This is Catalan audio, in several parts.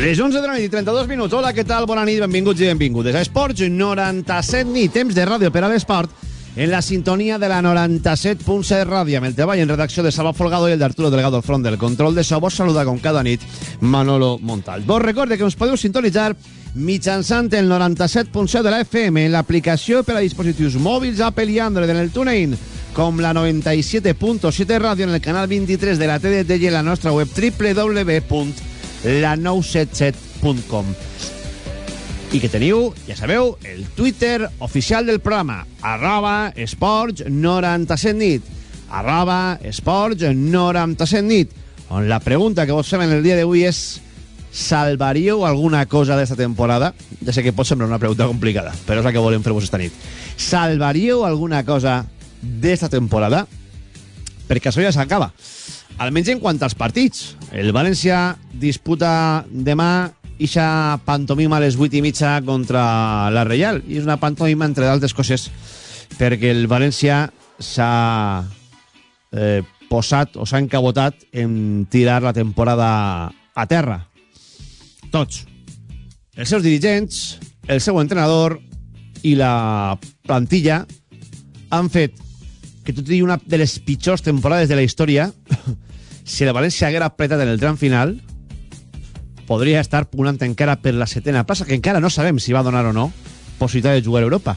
Les 11 de la nit i 32 minuts. Hola, què tal? Bona nit, benvinguts i benvingudes a Esports 97 nit, temps de ràdio per a l'esport en la sintonia de la 97.7 ràdio amb el treball en redacció de Salva Folgado i el d'Arturo Delgado al front del control de so. Vos saluda com cada nit Manolo Montal. Vos recorde que us podeu sintonitzar mitjançant el 97.7 de la FM en l'aplicació per a dispositius mòbils Apple i Android en el TuneIn com la 97.7 ràdio en el canal 23 de la TDT i en la nostra web www.la977.com i que teniu, ja sabeu, el Twitter oficial del programa, arroba esports 97 nit, arroba esports 97 nit, on la pregunta que vos fem en el dia d'avui és salvaríeu alguna cosa d'esta temporada? Ja sé que pot semblar una pregunta complicada, però és la que volem fer-vos esta nit. Salvaríeu alguna cosa d'esta temporada? Perquè això ja s'acaba. Almenys en quant als partits. El València disputa demà ixa pantomima a les 8 i mitja contra la Reial. I és una pantomima, entre d'altres coses, perquè el València s'ha eh, posat o s'ha encabotat en tirar la temporada a terra. Tots. Els seus dirigents, el seu entrenador i la plantilla han fet que tot i una de les pitjors temporades de la història, si el València haguera apretat en el tram final, podria estar punant encara per la setena plaça, que encara no sabem si va donar o no possibilitat de jugar a Europa.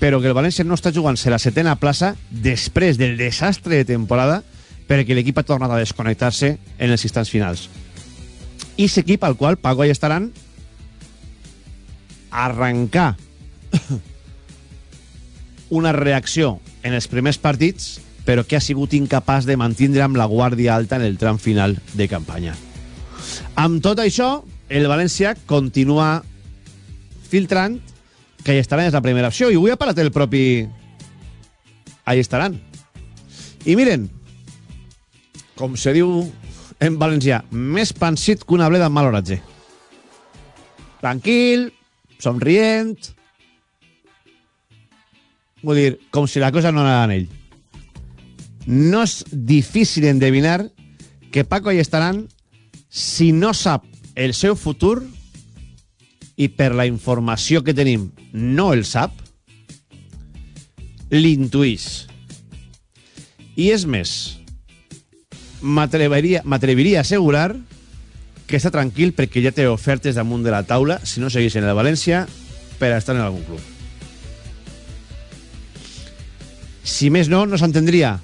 Però que el València no està jugant-se la setena plaça després del desastre de temporada perquè l'equip ha tornat a desconnectar-se en els instants finals. I l'equip al qual Paco i estaran arrencar una reacció en els primers partits però que ha sigut incapaç de mantindre amb la guàrdia alta en el tram final de campanya. Amb tot això, el València continua filtrant que Allestaran és la primera opció i avui ha parlat el propi Allestaran. I miren, com se diu en valencià, més pansit que una bleda amb mal oratge. Tranquil, somrient... Vull dir, com si la cosa no anava en ell. No és difícil endevinar que Paco Allestaran, si no sap el seu futur i per la informació que tenim no el sap, l'intuís. I és més, m'atreviria a assegurar que està tranquil perquè ja té ofertes damunt de la taula si no segueix en el València per estar en algun club. Si més no, no s'entendria,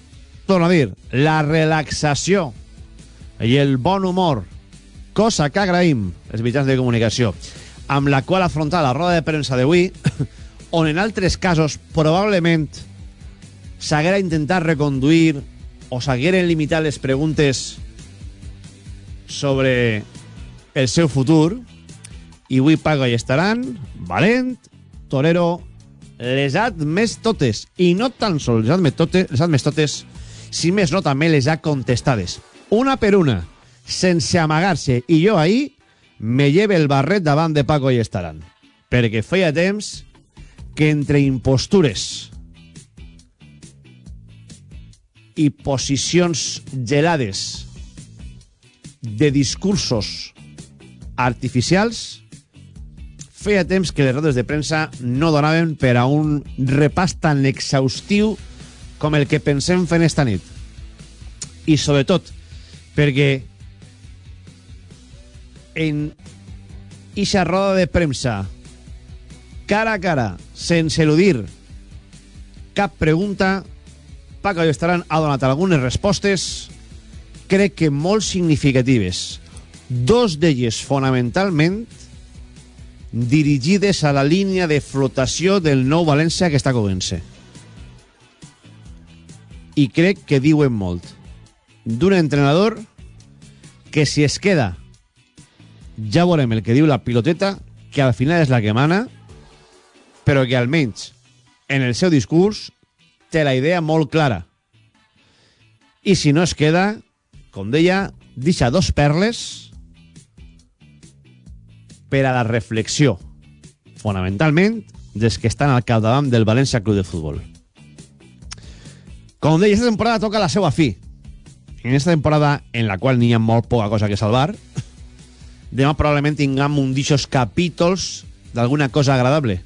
torno a dir, la relaxació i el bon humor, cosa que agraïm els mitjans de comunicació, amb la qual afrontar la roda de premsa d'avui, on en altres casos probablement s'haguera intentat reconduir o s'hagueren limitat les preguntes sobre el seu futur, i avui Paco i estaran, valent, torero, les ha admès totes, i no tan sols les ha admès totes, les ha admès totes si més no també les ha contestades, una per una, sense amagar-se, i jo ahir me lleve el barret davant de Paco i estaran, perquè feia temps que entre impostures i posicions gelades de discursos artificials feia temps que les rodes de premsa no donaven per a un repàs tan exhaustiu com el que pensem fer esta nit. I sobretot perquè en ixa roda de premsa cara a cara, sense eludir cap pregunta, Paco Estaran ha donat algunes respostes crec que molt significatives. Dos d'elles fonamentalment dirigides a la línia de flotació del nou València que està coent-se. I crec que diuen molt. D'un entrenador que si es queda ja veurem el que diu la piloteta, que al final és la que mana, però que almenys en el seu discurs té la idea molt clara. I si no es queda, com deia, deixa dos perles per a la reflexió, fonamentalment des que estan al capdavant del València Club de Futbol. Com deia, aquesta temporada toca la seva fi. En aquesta temporada en la qual n'hi ha molt poca cosa que salvar, demà probablement tinguem un d'ixos capítols d'alguna cosa agradable,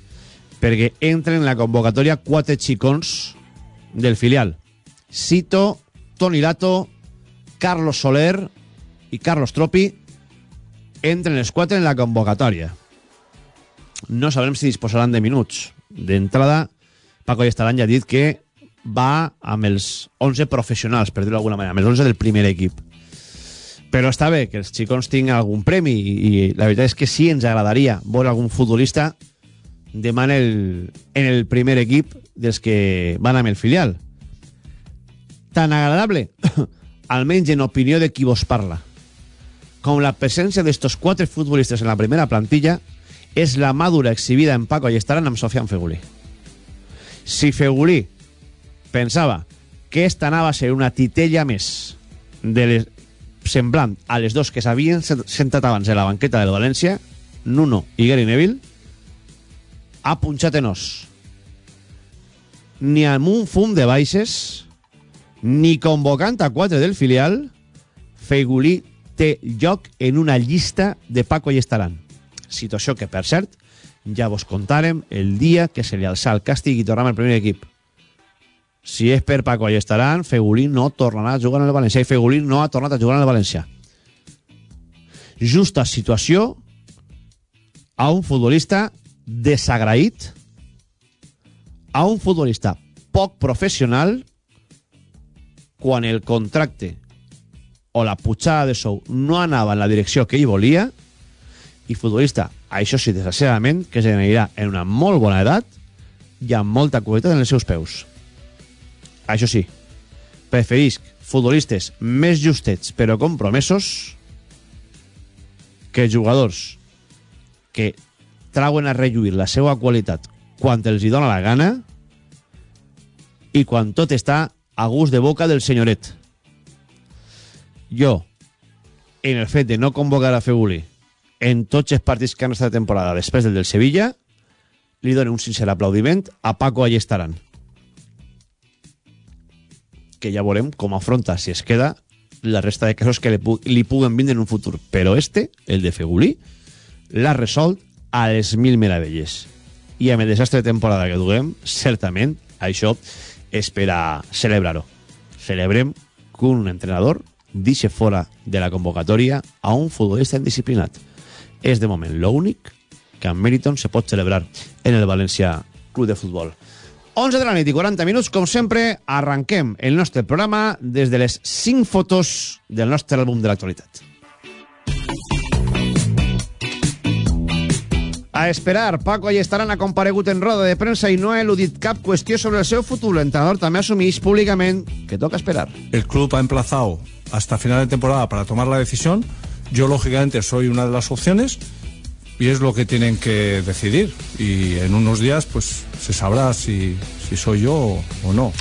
perquè entren en la convocatòria quatre xicons del filial. Cito, Toni Lato, Carlos Soler i Carlos Tropi entren els quatre en la convocatòria. No sabrem si disposaran de minuts. D'entrada, Paco Estaran ja ha dit que va amb els 11 professionals, per dir-ho d'alguna manera, amb els 11 del primer equip. Però està bé que els xicons tinguin algun premi i, i la veritat és que sí ens agradaria veure algun futbolista demà en el, en el primer equip dels que van amb el filial. Tan agradable, almenys en opinió de qui vos parla, com la presència d'estos quatre futbolistes en la primera plantilla és la madura exhibida en Paco i estaran amb Sofian Fegulí. Si Fegulí pensava que esta anava a ser una titella més de les, semblant a les dos que s'havien sentat abans de la banqueta del València, Nuno i Gary Neville, ha punxat en os. Ni amb un fum de baixes, ni convocant a quatre del filial, Feigulí té lloc en una llista de Paco i Estaran. Situació que, per cert, ja vos contàrem el dia que se li alçà el càstig i tornàvem al primer equip. Si és per Paco i Estaran, Fegulí no tornarà a jugar en el València i Fegulí no ha tornat a jugar en el València. Justa situació a un futbolista desagraït, a un futbolista poc professional quan el contracte o la putxada de sou no anava en la direcció que ell volia i futbolista, això sí, desgraciadament, que se n'anirà en una molt bona edat i amb molta qualitat en els seus peus. Això sí, preferisc futbolistes més justets però compromesos que jugadors que trauen a relluir la seva qualitat quan els hi dona la gana i quan tot està a gust de boca del senyoret. Jo, en el fet de no convocar a Feguli en tots els partits que han estat de temporada després del del Sevilla, li dono un sincer aplaudiment a Paco Allestaran. Que ja veurem com afronta, si es queda, la resta de casos que li, pu li puguen vindre en un futur. Però este, el de Fegulí, l'ha resolt a les mil meravelles. I amb el desastre de temporada que duguem, certament, això és per a celebrar-ho. Celebrem que un entrenador dixe fora de la convocatòria a un futbolista indisciplinat. És de moment l'únic que amb Meriton se pot celebrar en el València Club de Futbol. 11 de la nit i 40 minuts, com sempre, arranquem el nostre programa des de les 5 fotos del nostre àlbum de l'actualitat. A esperar, Paco Allestaran ha comparegut en roda de premsa i no ha eludit cap qüestió sobre el seu futur. L'entrenador també assumeix públicament que toca esperar. El club ha emplazado hasta final de temporada para tomar la decisión. Yo, lógicamente, soy una de las opciones y es lo que tienen que decidir. Y en unos días, pues, se sabrá si, si soy yo o, o no.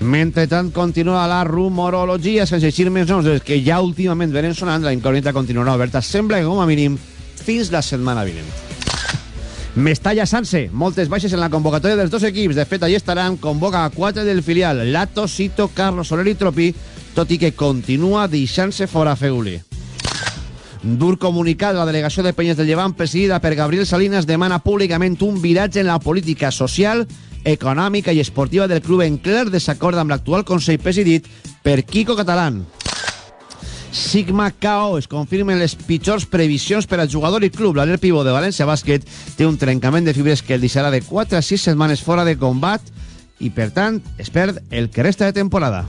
Mentre tant, continua la rumorologia sense eixir més noms dels que ja últimament venen sonant, la incògnita continuarà oberta, sembla que com a mínim fins la setmana vinent. Mestalla Sanse, moltes baixes en la convocatòria dels dos equips. De fet, allà estaran, convoca a quatre del filial, Lato, Sito, Carlos Soler i Tropi, tot i que continua deixant-se fora Feguli. Dur comunicat la delegació de Penyes del Llevant, presidida per Gabriel Salinas, demana públicament un viratge en la política social, econòmica i esportiva del club en clar desacord amb l'actual Consell presidit per Kiko Catalán. Sigma KO es confirmen les pitjors previsions per al jugador i club. L'Aler Pivot de València Bàsquet té un trencament de fibres que el deixarà de 4 a 6 setmanes fora de combat i, per tant, es perd el que resta de temporada.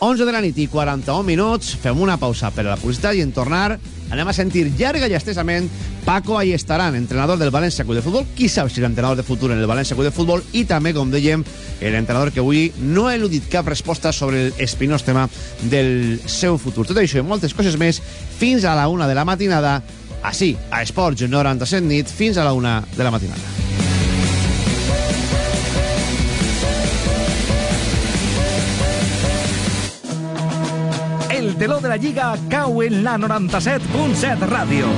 11 de la nit i 41 minuts. Fem una pausa per a la publicitat i en tornar anem a sentir llarga i estesament Paco Ayestaran, entrenador del València Club de Futbol. Qui sap si l'entrenador de futur en el València Club de Futbol i també, com dèiem, l'entrenador que avui no ha eludit cap resposta sobre l'espinós tema del seu futur. Tot això i moltes coses més fins a la una de la matinada, així, a Esports 97 nit, fins a la una de la matinada. El teló de la Lliga cau en la 97.7 ràdio.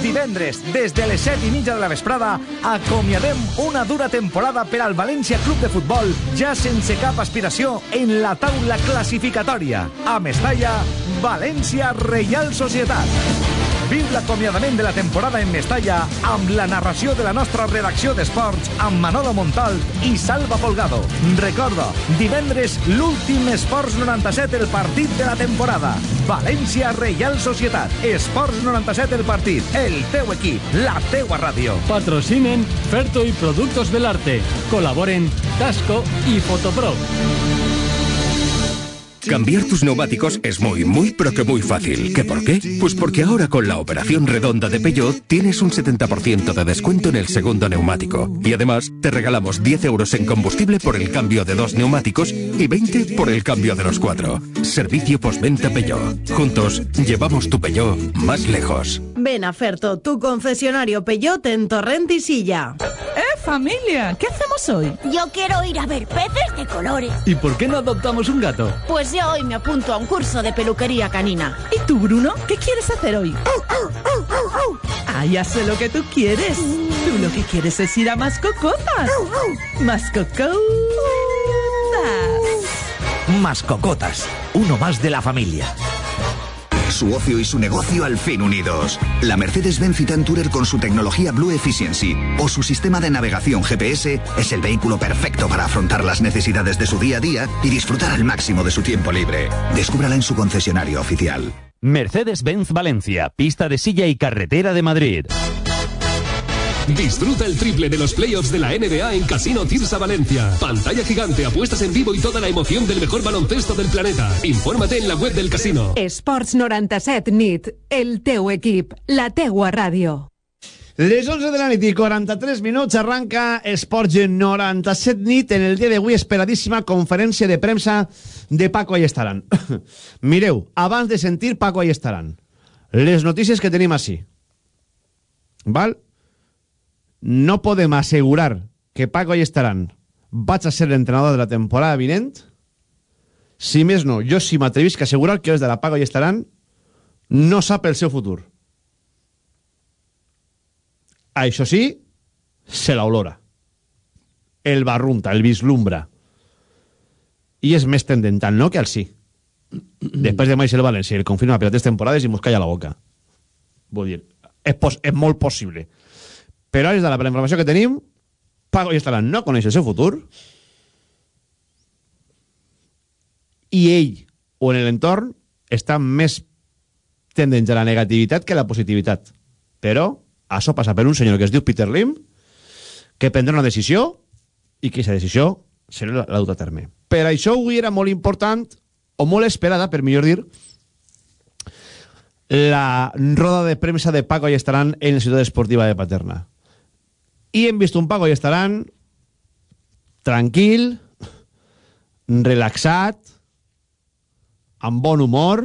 Divendres, des de les 7 i mitja de la vesprada, acomiadem una dura temporada per al València Club de Futbol, ja sense cap aspiració en la taula classificatòria. A Mestalla, València Reial Societat. Viu l'acomiadament de la temporada en Mestalla amb la narració de la nostra redacció d'esports amb Manolo Montalt i Salva Folgado. Recorda, divendres l'últim Esports 97 el partit de la temporada. València Reial Societat. Esports 97 el partit. El teu equip, la teua ràdio. Patrocinen Ferto y Productos del Arte. Colaboren Tasco y Fotopro. Cambiar tus neumáticos es muy, muy, pero que muy fácil. ¿Qué por qué? Pues porque ahora con la operación redonda de Peugeot tienes un 70% de descuento en el segundo neumático. Y además te regalamos 10 euros en combustible por el cambio de dos neumáticos y 20 por el cambio de los cuatro. Servicio postventa Peugeot. Juntos llevamos tu Peugeot más lejos. Ven a Ferto, tu concesionario Peyote en Torrent y Silla. ¡Eh, familia! ¿Qué hacemos hoy? Yo quiero ir a ver peces de colores. ¿Y por qué no adoptamos un gato? Pues yo hoy me apunto a un curso de peluquería canina. ¿Y tú, Bruno? ¿Qué quieres hacer hoy? Ah, ya sé lo que tú quieres. Tú lo que quieres es ir a Mascocotas. Mascocotas. Mascocotas, uno más de la familia. Su ocio y su negocio al fin unidos. La Mercedes-Benz Citan Tourer con su tecnología Blue Efficiency o su sistema de navegación GPS es el vehículo perfecto para afrontar las necesidades de su día a día y disfrutar al máximo de su tiempo libre. Descúbrala en su concesionario oficial. Mercedes-Benz Valencia, pista de silla y carretera de Madrid. Disfruta el triple de los playoffs de la NBA en Casino Tirsa Valencia. Pantalla gigante, apuestas en vivo y toda la emoción del mejor baloncesto del planeta. Infórmate en la web del casino. Esports 97 nit, el teu equip, la teua ràdio. Les 11 de la nit i 43 minuts arranca Esports 97 nit en el dia d'avui esperadíssima conferència de premsa de Paco Ayestaran. Mireu, abans de sentir Paco Ayestaran, les notícies que tenim així. Val? No podem assegurar que Paco Ayestaran vaig a ser l'entrenador de la temporada vinent si més no, jo si m'atrevisc a assegurar que des de la Paco Ayestaran no sap el seu futur. Això sí, se l'olora. El barrunta, el vislumbra. I és més tendentant, no?, que al sí. Després de Maixel València, el confirma per tres temporades i mos calla la boca. Vull dir, és, és molt possible. Però des de la informació que tenim, Paco i Estaran no coneix el seu futur i ell, o en l'entorn, està més tendents a la negativitat que a la positivitat. Però això passa per un senyor que es diu Peter Lim, que prendrà una decisió i que aquesta decisió serà la duta a terme. Per això avui era molt important, o molt esperada, per millor dir, la roda de premsa de Paco i estaran en la ciutat esportiva de Paterna. I hem vist un Paco i estaran tranquil, relaxat, amb bon humor.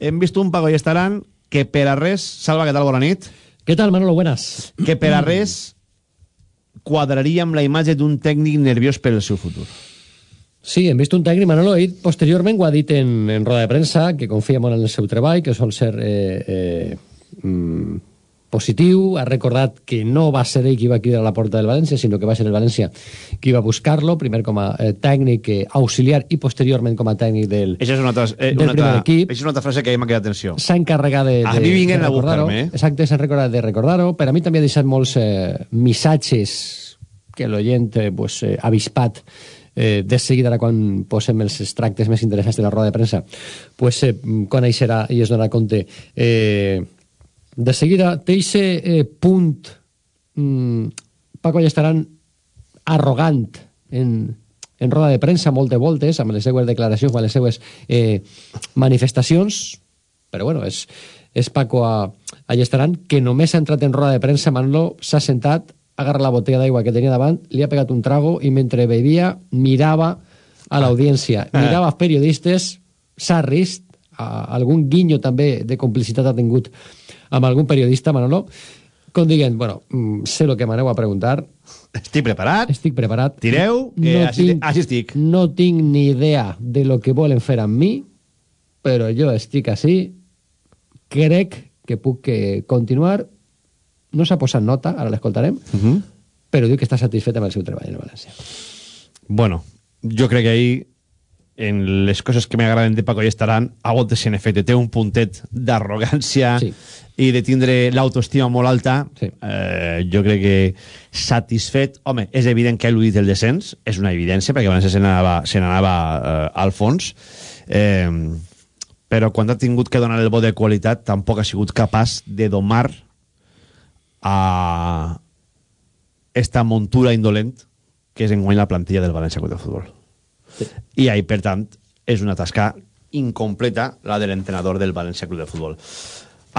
Hem vist un Paco i estaran que per a res... Salva, què tal? Bona nit. ¿Qué tal, Manolo? Buenas. Que per a res quadraria amb la imatge d'un tècnic nerviós per al seu futur. Sí, hem vist un tècnic, Manolo, ell posteriorment ho ha dit en, en roda de premsa, que confia molt en el seu treball, que sol ser eh, eh, mm, positiu, ha recordat que no va ser ell qui va cridar a la porta del València, sinó que va ser el València qui va buscar-lo, primer com a eh, tècnic eh, auxiliar i posteriorment com a tècnic del, és una altra, eh, del una primer altra, equip. Això és una altra frase que m'ha quedat atenció. S'ha encarregat de, de, A mi de recordar-ho. eh? Exacte, s'ha encarregat de recordar-ho. Per a mi també ha deixat molts eh, missatges que l'oient eh, pues, eh, avispat eh, de seguida ara quan posem els extractes més interessants de la roda de premsa pues, eh, coneixerà i es donarà compte eh, de seguida té eixe eh, punt mm, Paco ja estaran arrogant en, en roda de premsa moltes voltes amb les seues declaracions amb les seues eh, manifestacions. Però bueno, és, és Paco a, a Llestaran, que només ha entrat en roda de premsa, Manolo s'ha sentat, agarra la botella d'aigua que tenia davant, li ha pegat un trago i mentre bevia mirava a l'audiència, mirava als periodistes, s'ha rist, a, algun guinyo també de complicitat ha tingut amb algun periodista, Manolo, com dient, bueno, mm, sé el que m'aneu a preguntar, Estic preparat, estic preparat. tireu, que així, així estic. No tinc ni idea de lo que volen fer amb mi, però jo estic així, crec que puc eh, continuar. No s'ha posat nota, ara l'escoltarem, Uh -huh. però diu que està satisfet amb el seu treball en València. Bueno, jo crec que ahir en les coses que m'agraden de Paco i estaran, a voltes en efecte té un puntet d'arrogància sí. i de tindre l'autoestima molt alta. Sí. Eh, jo crec que satisfet... Home, és evident que ha eludit el descens, és una evidència, perquè abans se n'anava eh, al fons. Eh, però quan ha tingut que donar el bo de qualitat tampoc ha sigut capaç de domar a esta montura indolent que és enguany la plantilla del València Club de Futbol. I ahí, per tant, és una tasca incompleta la de l'entrenador del València Club de Futbol.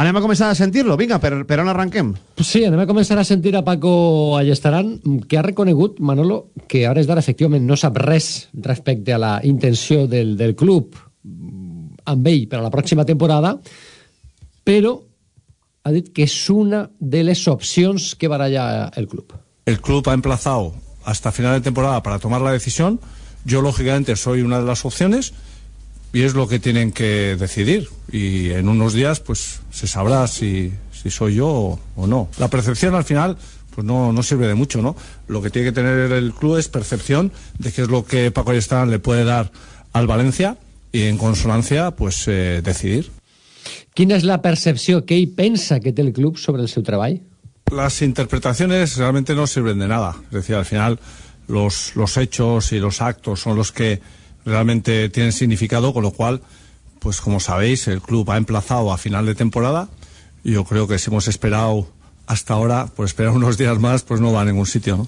Anem a començar a sentir-lo. Vinga, per, per on arranquem? Sí, anem a començar a sentir a Paco Allestaran, que ha reconegut, Manolo, que a hores d'ara efectivament no sap res respecte a la intenció del, del club amb ell per a la pròxima temporada, però ha dit que és una de les opcions que baralla el club. El club ha emplazado hasta final de temporada para tomar la decisión. Yo, lógicamente, soy una de las opciones y es lo que tienen que decidir. Y en unos días, pues se sabrá si, si soy yo o, o, no. La percepción al final, pues no, no sirve de mucho, ¿no? Lo que tiene que tener el club es percepción de qué es lo que Paco Ayestán le puede dar al Valencia y en consonancia, pues eh, decidir. Quina és la percepció que ell pensa que té el club sobre el seu treball? Las interpretaciones realmente no sirven de nada. Es decir, al final los, los hechos y los actos son los que realmente tienen significado, con lo cual, pues como sabéis, el club ha emplazado a final de temporada y yo creo que si hemos esperado hasta ahora, por esperar unos días más, pues no va a ningún sitio, ¿no?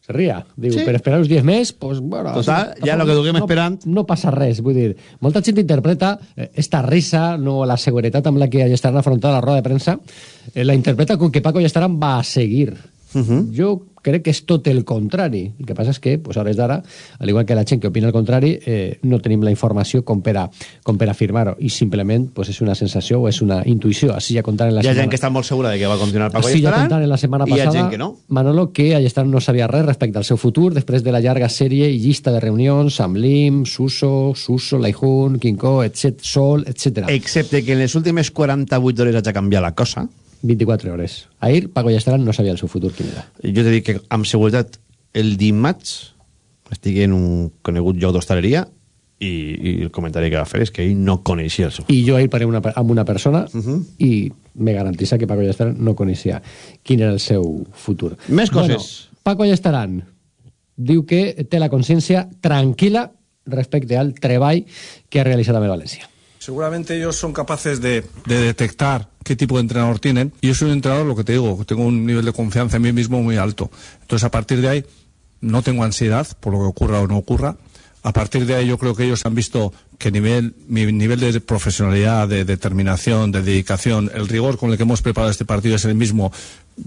Se ria. Diu, sí. per esperar uns dies més, pues, bueno... Total, ja el que duguem no, esperant... No passa res, vull dir, molta gent interpreta eh, esta risa, no la seguretat amb la que estaran afrontant la roda de premsa, eh, la interpreta com que Paco Estaran va a seguir. Uh -huh. Jo crec que és tot el contrari. El que passa és que, pues, a hores d'ara, al igual que la gent que opina el contrari, eh, no tenim la informació com per a, com per afirmar-ho. I simplement pues, és una sensació o és una intuïció. Així ja contant en la hi ha setmana... gent que està molt segura de que va continuar Paco Així ja contant en la setmana i hi ha passada, gent que no. Manolo, que Allestaran no sabia res respecte al seu futur després de la llarga sèrie i llista de reunions amb Lim, Suso, Suso, Laihun, Quinco, etc, Sol, etc. Excepte que en les últimes 48 hores ha canviat la cosa. 24 hores. Ahir, Paco Llestaran no sabia el seu futur quin era. Jo t'he dit que, amb seguretat, el dimarts estic en un conegut lloc d'hostaleria i, i el comentari que va fer és que ell no coneixia el seu I jo ahir paré una, amb una persona uh -huh. i me garantissa que Paco Llestaran no coneixia quin era el seu futur. Més coses. Bueno, Paco Llestaran diu que té la consciència tranquil·la respecte al treball que ha realitzat amb el València. Seguramente ellos son capaces de, de, detectar qué tipo de entrenador tienen. Y yo soy un entrenador, lo que te digo, tengo un nivel de confianza en mí mismo muy alto. Entonces, a partir de ahí, no tengo ansiedad por lo que ocurra o no ocurra. A partir de ahí, yo creo que ellos han visto que nivel, mi nivel de profesionalidad, de determinación, de dedicación, el rigor con el que hemos preparado este partido es el mismo,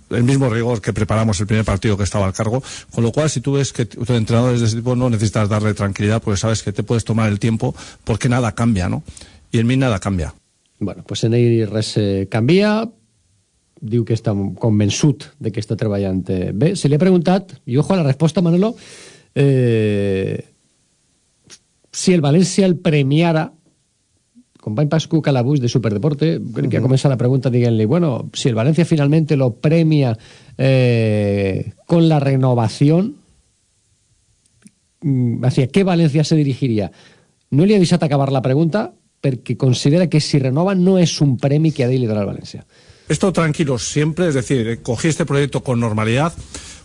el mismo rigor que preparamos el primer partido que estaba al cargo. Con lo cual, si tú ves que tu entrenador es de ese tipo, no necesitas darle tranquilidad porque sabes que te puedes tomar el tiempo porque nada cambia, ¿no? I en mi nada canvia. Bueno, pues en ell res canvia, diu que està convençut de que està treballant bé. Se li ha preguntat, i ojo a la resposta, Manolo, eh, si el València el premiara company Pascu Calabús de Superdeporte, crec que ha començat la pregunta dient-li, bueno, si el Valencia finalmente lo premia eh, con la renovación, mm, ¿hacia qué Valencia se dirigiría? No li ha deixat acabar la pregunta, porque considera que si renova no es un premio que ha de liderar Valencia. Esto tranquilo siempre, es decir, cogí este proyecto con normalidad,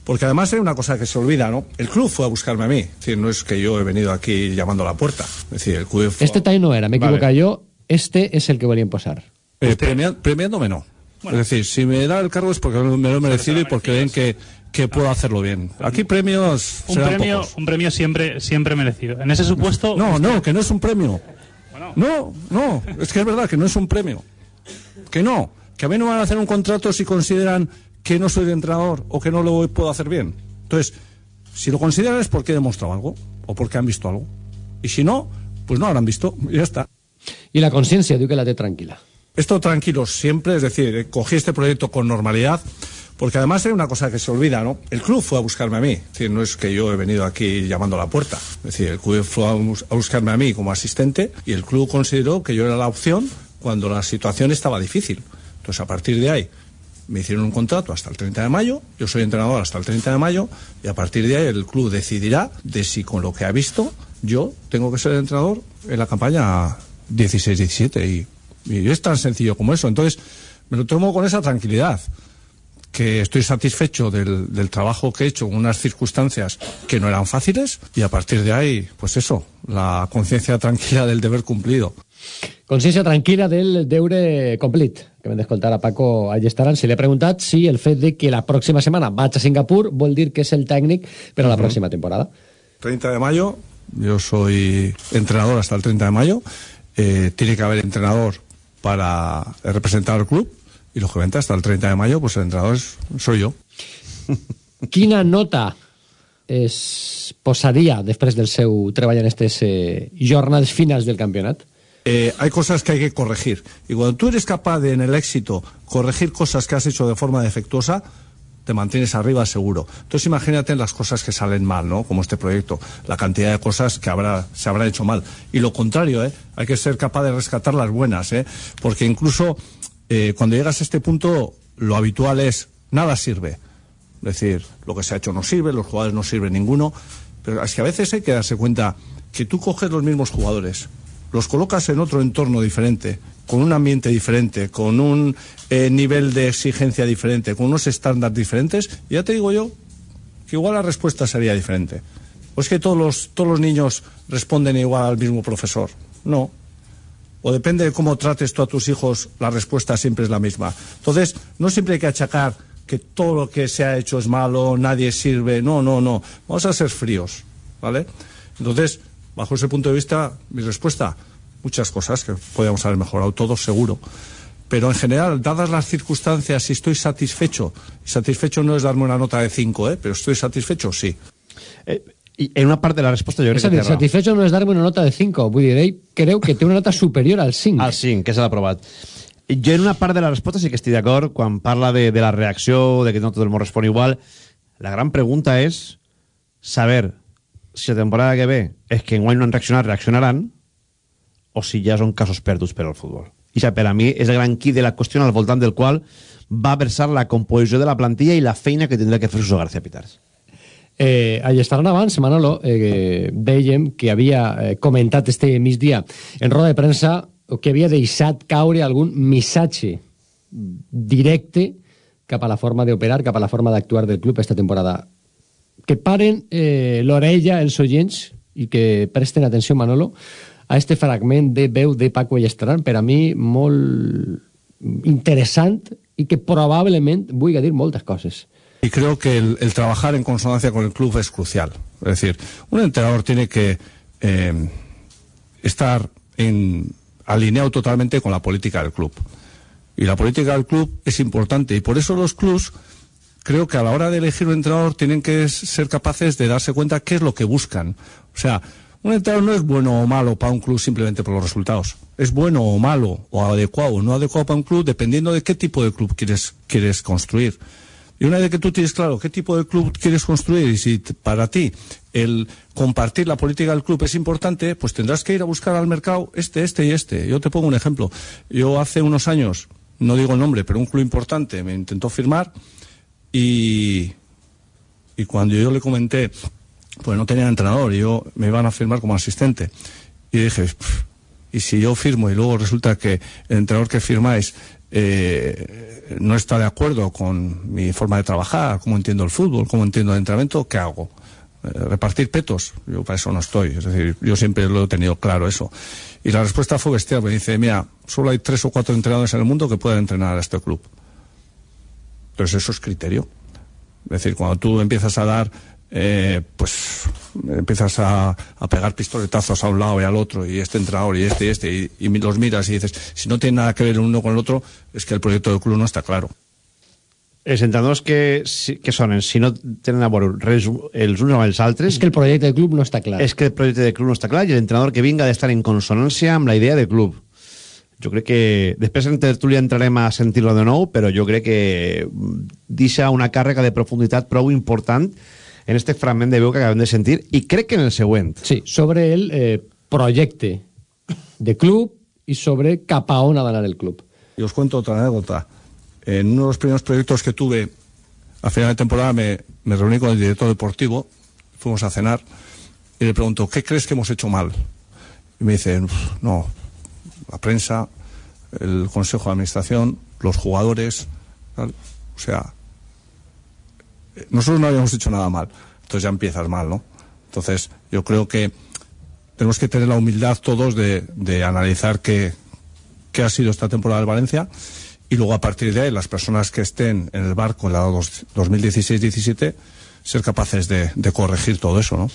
porque además hay una cosa que se olvida, ¿no? El club fue a buscarme a mí, es decir, no es que yo he venido aquí llamando a la puerta, es decir, el club fue... Este time no era, me equivoco vale. yo, este es el que volía a posar. Eh, premia, premiándome no. Bueno. Es decir, si me da el cargo es porque me lo he merecido y porque ven que, que puedo hacerlo bien. Aquí premios un premio, pocos. un premio siempre siempre merecido. En ese supuesto No, no, que no es un premio. No, no, es que es verdad que no es un premio. Que no, que a mí no me van a hacer un contrato si consideran que no soy de entrenador o que no lo puedo hacer bien. Entonces, si lo consideran es porque he demostrado algo o porque han visto algo. Y si no, pues no habrán visto y ya está. Y la conciencia, digo que la de tranquila. Esto tranquilo siempre, es decir, cogí este proyecto con normalidad. Porque además hay una cosa que se olvida, ¿no? El club fue a buscarme a mí. Es decir, no es que yo he venido aquí llamando a la puerta. Es decir, el club fue a buscarme a mí como asistente y el club consideró que yo era la opción cuando la situación estaba difícil. Entonces, a partir de ahí, me hicieron un contrato hasta el 30 de mayo, yo soy entrenador hasta el 30 de mayo, y a partir de ahí el club decidirá de si con lo que ha visto yo tengo que ser entrenador en la campaña 16-17 y, y es tan sencillo como eso. Entonces, me lo tomo con esa tranquilidad que estoy satisfecho del, del, trabajo que he hecho en unas circunstancias que no eran fáciles y a partir de ahí, pues eso, la conciencia tranquila del deber cumplido. Consciència tranquil·la del deure complit, que vam d'escoltar a Paco Allestaran. Se li ha preguntat si el fet de que la pròxima setmana vaig a Singapur vol dir que és el tècnic per a la uh -huh. pròxima temporada. 30 de mayo, yo soy entrenador hasta el 30 de mayo. Eh, tiene que haber entrenador para representar al club y lógicamente hasta el 30 de mayo pues el entrenador es, soy yo. Quina nota es posaria després del seu treball en aquestes eh, jornades finals del campionat? Eh, hay cosas que hay que corregir. Y cuando tú eres capaz de, en el éxito, corregir cosas que has hecho de forma defectuosa, te mantienes arriba seguro. Entonces imagínate las cosas que salen mal, ¿no? Como este proyecto, la cantidad de cosas que habrá, se habrá hecho mal. Y lo contrario, ¿eh? Hay que ser capaz de rescatar las buenas, ¿eh? Porque incluso eh, cuando llegas a este punto, lo habitual es, nada sirve. Es decir, lo que se ha hecho no sirve, los jugadores no sirven ninguno. Pero es que a veces hay que darse cuenta que tú coges los mismos jugadores, los colocas en otro entorno diferente, con un ambiente diferente, con un eh, nivel de exigencia diferente, con unos estándares diferentes, y ya te digo yo que igual la respuesta sería diferente. ¿O es que todos los, todos los niños responden igual al mismo profesor? No. O depende de cómo trates tú a tus hijos, la respuesta siempre es la misma. Entonces, no siempre hay que achacar que todo lo que se ha hecho es malo, nadie sirve. No, no, no. Vamos a ser fríos, ¿vale? Entonces, bajo ese punto de vista, mi respuesta, muchas cosas que podríamos haber mejorado todos, seguro. Pero en general, dadas las circunstancias, si estoy satisfecho, satisfecho no es darme una nota de 5, ¿eh? pero estoy satisfecho, sí. Eh, i en una part de la resposta jo crec és a dir, que té satisfecho no és dar-me una nota de 5. Vull dir, ell creu que té una nota superior al 5. Al 5, que s'ha aprovat. Jo en una part de la resposta sí que estic d'acord quan parla de, de la reacció, de que no tot el món respon igual. La gran pregunta és saber si la temporada que ve és que enguany no han reaccionat, reaccionaran, o si ja són casos perduts per al futbol. I per a mi, és el gran qui de la qüestió al voltant del qual va versar la composició de la plantilla i la feina que tindrà que fer Suso García Pitars. Eh, allà estaran abans, Manolo, eh, dèiem que havia eh, comentat este migdia en roda de premsa que havia deixat caure algun missatge directe cap a la forma d'operar, cap a la forma d'actuar del club esta temporada. Que paren eh, l'orella els oients i que presten atenció, Manolo, a este fragment de veu de Paco Allestaran, per a mi molt interessant i que probablement vull dir moltes coses. Y creo que el, el, trabajar en consonancia con el club es crucial. Es decir, un entrenador tiene que eh, estar en, alineado totalmente con la política del club. Y la política del club es importante. Y por eso los clubs, creo que a la hora de elegir un entrenador, tienen que ser capaces de darse cuenta qué es lo que buscan. O sea, un entrenador no es bueno o malo para un club simplemente por los resultados. Es bueno o malo, o adecuado o no adecuado para un club, dependiendo de qué tipo de club quieres, quieres construir. Y una vez que tú tienes claro qué tipo de club quieres construir y si para ti el compartir la política del club es importante, pues tendrás que ir a buscar al mercado este, este y este. Yo te pongo un ejemplo. Yo hace unos años, no digo el nombre, pero un club importante me intentó firmar y, y cuando yo le comenté, pues no tenía entrenador y yo me iban a firmar como asistente. Y dije, y si yo firmo y luego resulta que el entrenador que firmáis eh, no está de acuerdo con mi forma de trabajar, cómo entiendo el fútbol, cómo entiendo el entrenamiento, ¿qué hago? Eh, ¿Repartir petos? Yo para eso no estoy. Es decir, yo siempre lo he tenido claro eso. Y la respuesta fue bestial. Me dice, mira, solo hay tres o cuatro entrenadores en el mundo que pueden entrenar a este club. Entonces eso es criterio. Es decir, cuando tú empiezas a dar eh, pues empiezas a, a, pegar pistoletazos a un lado y al otro, y este entrenador y este y este, y, y, los miras y dices, si no tiene nada que ver uno con el otro, es que el proyecto del club no está claro. Els entrenadors que, que sonen, si no tenen a veure res els uns amb els altres... És que el projecte del club no està clar. És que el projecte del club no està clar i l'entrenador que vinga ha d'estar en consonància amb la idea del club. Jo crec que... Després en tertúlia entrarem a sentir-lo de nou, però jo crec que deixa una càrrega de profunditat prou important en este fragment de veu que acabem de sentir i crec que en el següent. Sí, sobre el eh, projecte de club y sobre cap a on ha d'anar el club. Y os cuento otra anécdota. En uno de los primeros proyectos que tuve a final de temporada me, me reuní con el director deportivo, fuimos a cenar y le pregunto, ¿qué crees que hemos hecho mal? Y me dicen, "Uf, no, la prensa, el consejo de administración, los jugadores, tal. o sea, nosotros no habíamos hecho nada mal, entonces ya empiezas mal, ¿no? Entonces, yo creo que tenemos que tener la humildad todos de, de analizar qué, qué ha sido esta temporada del Valencia y luego a partir de ahí las personas que estén en el barco en la dos- 2016-17 ser capaces de, de corregir todo eso, ¿no?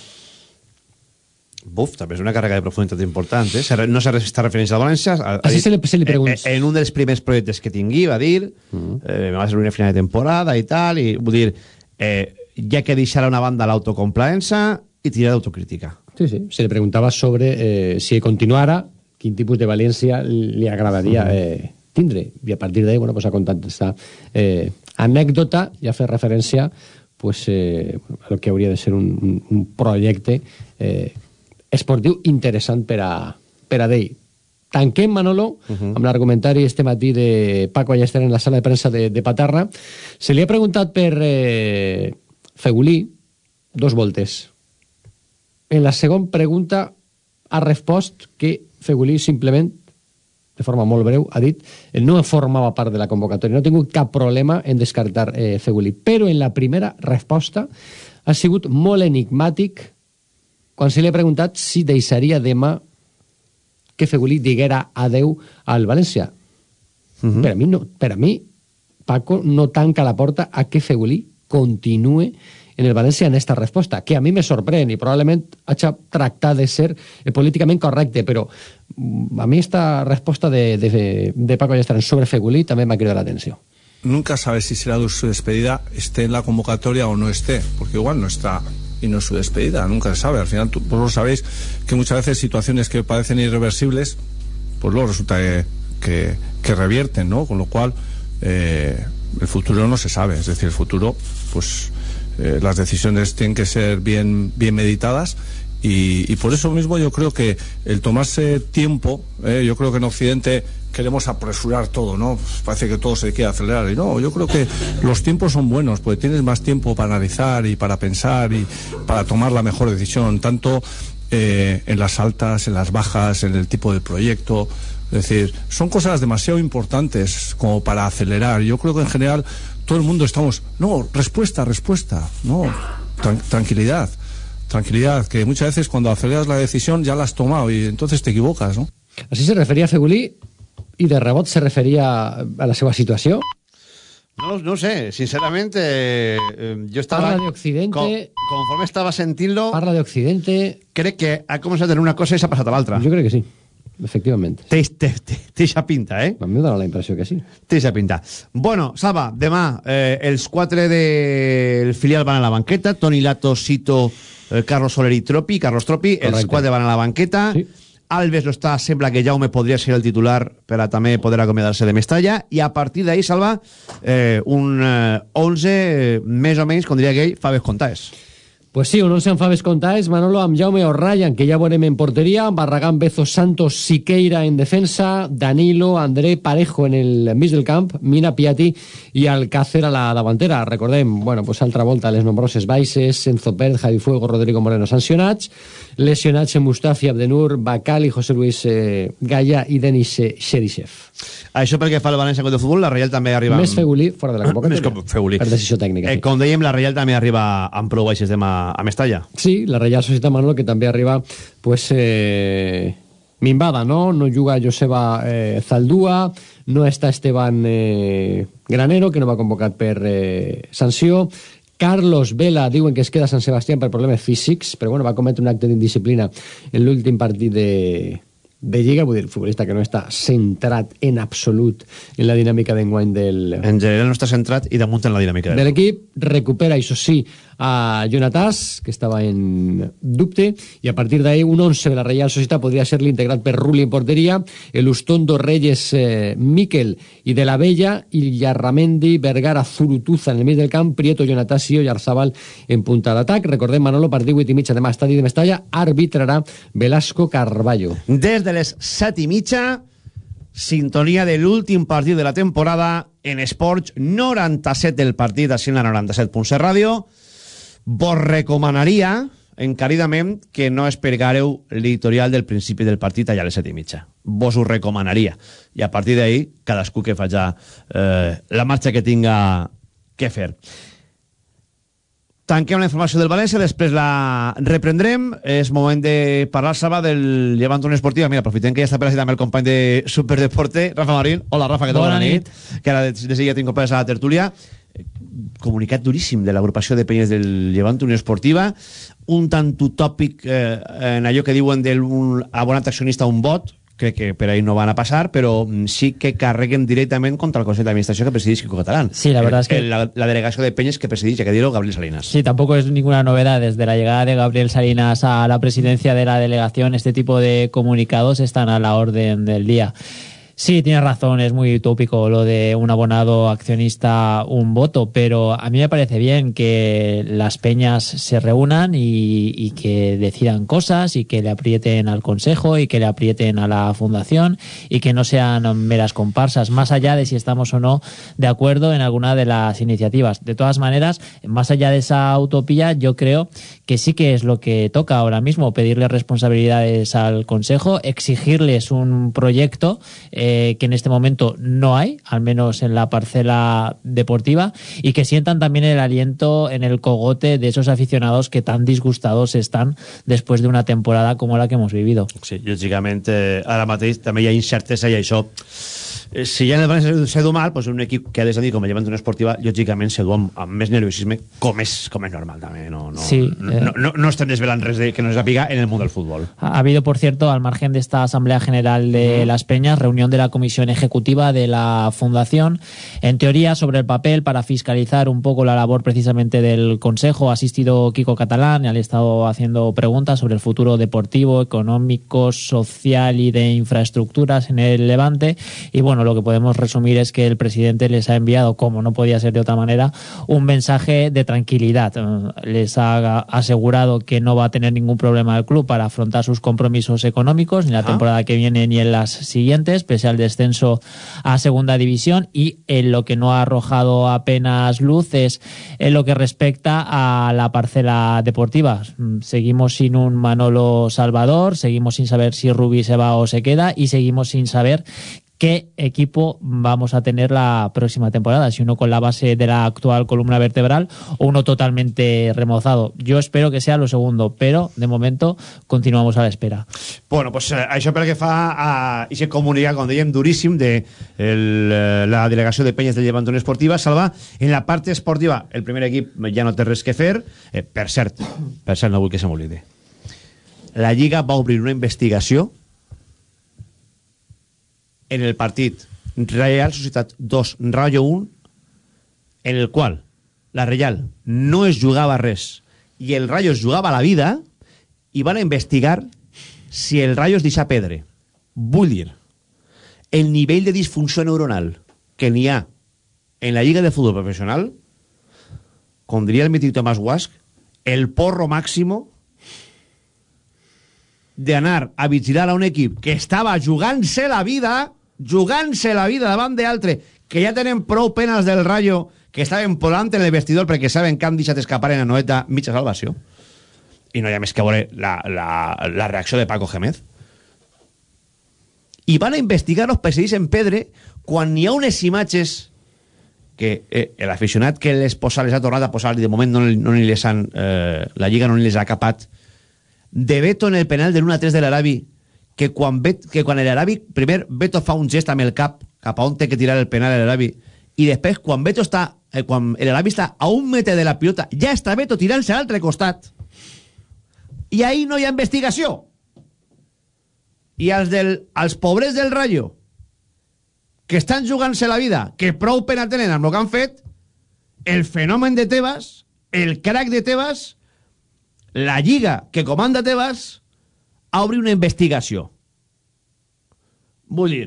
Buf, també és una càrrega de profunditat important, eh? Se No s'ha està referint al València. Així dit- se li- se li pregunta. En, en un dels primers projectes que tingui va dir mm. eh, me va ser una final de temporada i tal, i vull dir, eh, ja que deixar a una banda l'autocomplaença i tirar d'autocrítica. Sí, sí. Se le preguntava sobre eh, si continuara, quin tipus de valència li agradaria eh, tindre. I a partir d'ahí, bueno, pues, ha contat esta eh, anècdota i ha fet referència pues, eh, a lo que hauria de ser un, un, un projecte eh, esportiu interessant per a, per a d'ell. Tanquem, Manolo, uh -huh. amb l'argumentari este matí de Paco Allester en la sala de premsa de, de Paterna. Se li ha preguntat per eh, Fegulí dos voltes. En la segona pregunta ha respost que Fegulí simplement, de forma molt breu, ha dit no formava part de la convocatòria, no ha tingut cap problema en descartar eh, Fegulí. Però en la primera resposta ha sigut molt enigmàtic quan se li ha preguntat si deixaria demà que Fegulí diguera adeu al València. Uh -huh. per, a mi no, per a mi, Paco no tanca la porta a que Fegulí continue en el València en esta resposta, que a mi me sorprèn i probablement haig tractar de ser políticament correcte, però mm, a mi esta resposta de, de, de Paco Allestran sobre Fegulí també m'ha cridat l'atenció. Nunca sabes si será su despedida, esté en la convocatoria o no esté, porque igual no está y no su despedida, nunca se sabe. Al final, vosotros sabéis que muchas veces situaciones que parecen irreversibles, pues luego resulta que, que, revierten, ¿no? Con lo cual, eh, el futuro no se sabe. Es decir, el futuro, pues eh, las decisiones tienen que ser bien, bien meditadas. Y, y por eso mismo yo creo que el tomarse tiempo, eh, yo creo que en Occidente queremos apresurar todo, ¿no? Pues parece que todo se quiere acelerar. Y no, yo creo que los tiempos son buenos, porque tienes más tiempo para analizar y para pensar y para tomar la mejor decisión, tanto eh, en las altas, en las bajas, en el tipo de proyecto. Es decir, son cosas demasiado importantes como para acelerar. Yo creo que en general todo el mundo estamos, no, respuesta, respuesta, no, tran- tranquilidad, tranquilidad, que muchas veces cuando aceleras la decisión ya la has tomado y entonces te equivocas, ¿no? Així se referia a Fegulí i de rebot se referia a la seva situació. No, sé, sincerament, eh, eh, jo estava... Parla de Occidente. Conforme estava sentint-lo... Parla de Occidente. Crec que ha començat a tenir una cosa i s'ha passat a l'altra. Jo crec que sí, efectivament. Té eixa pinta, eh? A mi em dóna la impressió que sí. Té eixa pinta. Bueno, Salva, demà eh, els quatre del filial van a la banqueta, Toni Lato, Sito, eh, Carlos Soler i Tropi, Carlos Tropi, els Correcte. quatre van a la banqueta. Sí. Alves no està, sembla que Jaume podria ser el titular per a també poder acomiadar-se de Mestalla i a partir d'ahí, Salva, eh, un eh, 11 eh, més o menys, com diria aquell, Faves Contaes. Pues sí, un 11 amb Faves Contaes, Manolo amb Jaume O'Ryan, que ja veurem en porteria, Barragán, Bezo, Santos, Siqueira en defensa, Danilo, André, Parejo en el mig del camp, Mina, Piatti i Alcácer a la davantera. Recordem, bueno, pues altra volta les nombroses baixes, Enzo Pérez, Javi Fuego, Rodrigo Moreno sancionats, lesionats en Mustafi, Abdenur, Bacal i José Luis eh, Gaia i Denis eh, Xerichev. Això pel que fa al València contra el futbol, la Reial també arriba... Més Fegulí fora de la Més convocatòria. com Fegulí. Per decisió tècnica. Eh, sí. com dèiem, la Reial també arriba amb prou baixes demà a Mestalla. Sí, la Reial Societat Manolo, que també arriba pues, eh, minvada, no? No juga Joseba eh, Zaldúa, no està Esteban eh, Granero, que no va convocat per eh, sanció, Carlos Vela diuen que es queda a Sant Sebastián per problemes físics, però bueno, va cometre un acte d'indisciplina en l'últim partit de, de Lliga, vull dir, futbolista que no està centrat en absolut en la dinàmica d'enguany del, En general no està centrat i damunt en la dinàmica de l'equip, recupera, això sí, a Jonatas, que estava en dubte, i a partir d'ahí un 11 de la Reial Societat podria ser l'integrat per Rulli en porteria, el Ustondo Reyes eh, Miquel i de la Bella, i Yarramendi, Vergara, Zurutuza en el mig del camp, Prieto, Jonatas i Oyarzabal en punta d'atac. Recordem, Manolo, partit 8 i mitja demà, estadi de Mestalla, arbitrarà Velasco Carballo. Des de les set i mitja, sintonia de l'últim partit de la temporada en Esports 97 del partit, en la 97.7 ràdio. Vos recomanaria encaridament que no espergareu l'editorial del principi del partit allà a les set i mitja. Vos ho recomanaria. I a partir d'ahir, cadascú que faci eh, la marxa que tinga que fer. Tanquem la informació del València, després la reprendrem. És moment de parlar, Salva, del Llevant Unió Esportiva. Mira, aprofitem que ja està per també el company de Superdeporte, Rafa Marín. Hola, Rafa, què tal? Bona nit. Que ara de, de seguida t'incorpores a la tertúlia. Comunicat duríssim de l'agrupació de penyes del Llevant Unió Esportiva. Un tant utòpic eh, en allò que diuen d'un abonat accionista un vot, crec que per ahí no van a passar, però sí que carreguen directament contra el Consell d'Administració que presideix Quico Catalán. Sí, la verdad el, es que... La, la delegació de Peñas que presideix, que dir Gabriel Salinas. Sí, tampoco es ninguna novedad. Desde la llegada de Gabriel Salinas a la presidencia de la delegación, este tipo de comunicados están a la orden del día. Sí, tienes razón, es muy utópico lo de un abonado accionista, un voto, pero a mí me parece bien que las peñas se reúnan y, y, que decidan cosas y que le aprieten al consejo y que le aprieten a la fundación y que no sean meras comparsas, más allá de si estamos o no de acuerdo en alguna de las iniciativas. De todas maneras, más allá de esa utopía, yo creo que sí que es lo que toca ahora mismo, pedirle responsabilidades al consejo, exigirles un proyecto. Eh, que en este momento no hay, al menos en la parcela deportiva, y que sientan también el aliento en el cogote de esos aficionados que tan disgustados están después de una temporada como la que hemos vivido. Sí, lògicament, eh, ara mateix també hi ha incertesa i si ja en el València se du mal, pues un equip que ha de sentir com a llevant una esportiva, lògicament se du amb, amb més nerviosisme, com és, com és normal també. No, no, sí, eh... no, no, no estem desvelant res de, que no es apiga en el món del fútbol. Ha habido, por cierto, al margen de esta Asamblea General de. Las Peñas, reunión de la Comisión Ejecutiva de la Fundación, en teoría sobre el papel para fiscalizar un poco la labor precisamente del Consejo. Ha asistido Kiko Catalán y han estado haciendo preguntas sobre el futuro deportivo, económico, social y de infraestructuras en el Levante. Y bueno, lo que podemos resumir es que el presidente les ha enviado, como no podía ser de otra manera, un mensaje de tranquilidad. Les ha asegurado que no va a tener ningún problema el club para afrontar sus compromisos económicos, ni la temporada que viene ni en las siguientes, pese al descenso a segunda división. Y en lo que no ha arrojado apenas luz es en lo que respecta a la parcela deportiva. Seguimos sin un Manolo Salvador, seguimos sin saber si Rubí se va o se queda y seguimos sin saber qué equipo vamos a tener la próxima temporada, si uno con la base de la actual columna vertebral o uno totalmente remozado. Yo espero que sea lo segundo, pero de momento continuamos a la espera. Bueno, pues eh, això pel que fa a aquest comunicat, com dèiem, duríssim de el, eh, la delegació de Penyes de Llevant Unió Esportiva, Salva, en la part esportiva el primer equip ja no té res que fer, eh, per cert, per cert, no vull que se m'oblide. La Lliga va obrir una investigació en el partit Real Societat 2 Rayo 1 en el qual la Real no es jugava res i el Rayo es jugava la vida i van a investigar si el Rayo es deixa pedre. Vull dir el nivell de disfunció neuronal que n'hi ha en la lliga de futbol professional com diria el mític Tomàs Guasc el porro máximo d'anar a vigilar a un equip que estava jugant-se la vida jugant-se la vida davant d'altre que ja tenen prou penes del Rayo que estaven polant en el vestidor perquè saben que han deixat escapar en la noeta mitja salvació. I no hi ha més que veure la, la, la reacció de Paco Gémez. I van a investigar els perseguits en pedre quan hi ha unes imatges que eh, l'aficionat que les posa les ha tornat a posar i de moment no, no ni les han eh, la Lliga no ni les ha capat de Beto en el penal del 1-3 de l'Arabi que quan, Bet, que quan l'Arabi primer Beto fa un gest amb el cap cap a on té que tirar el penal l'Arabi i després quan Beto està eh, quan l'Arabi està a un metre de la pilota ja està Beto tirant-se a l'altre costat. I ahí no hi ha investigació. I els, del, els pobres del Rayo que estan jugant-se la vida que prou pena tenen amb el que han fet el fenomen de Tebas el crack de Tebas la lliga que comanda Tebas a una investigació. Vull dir,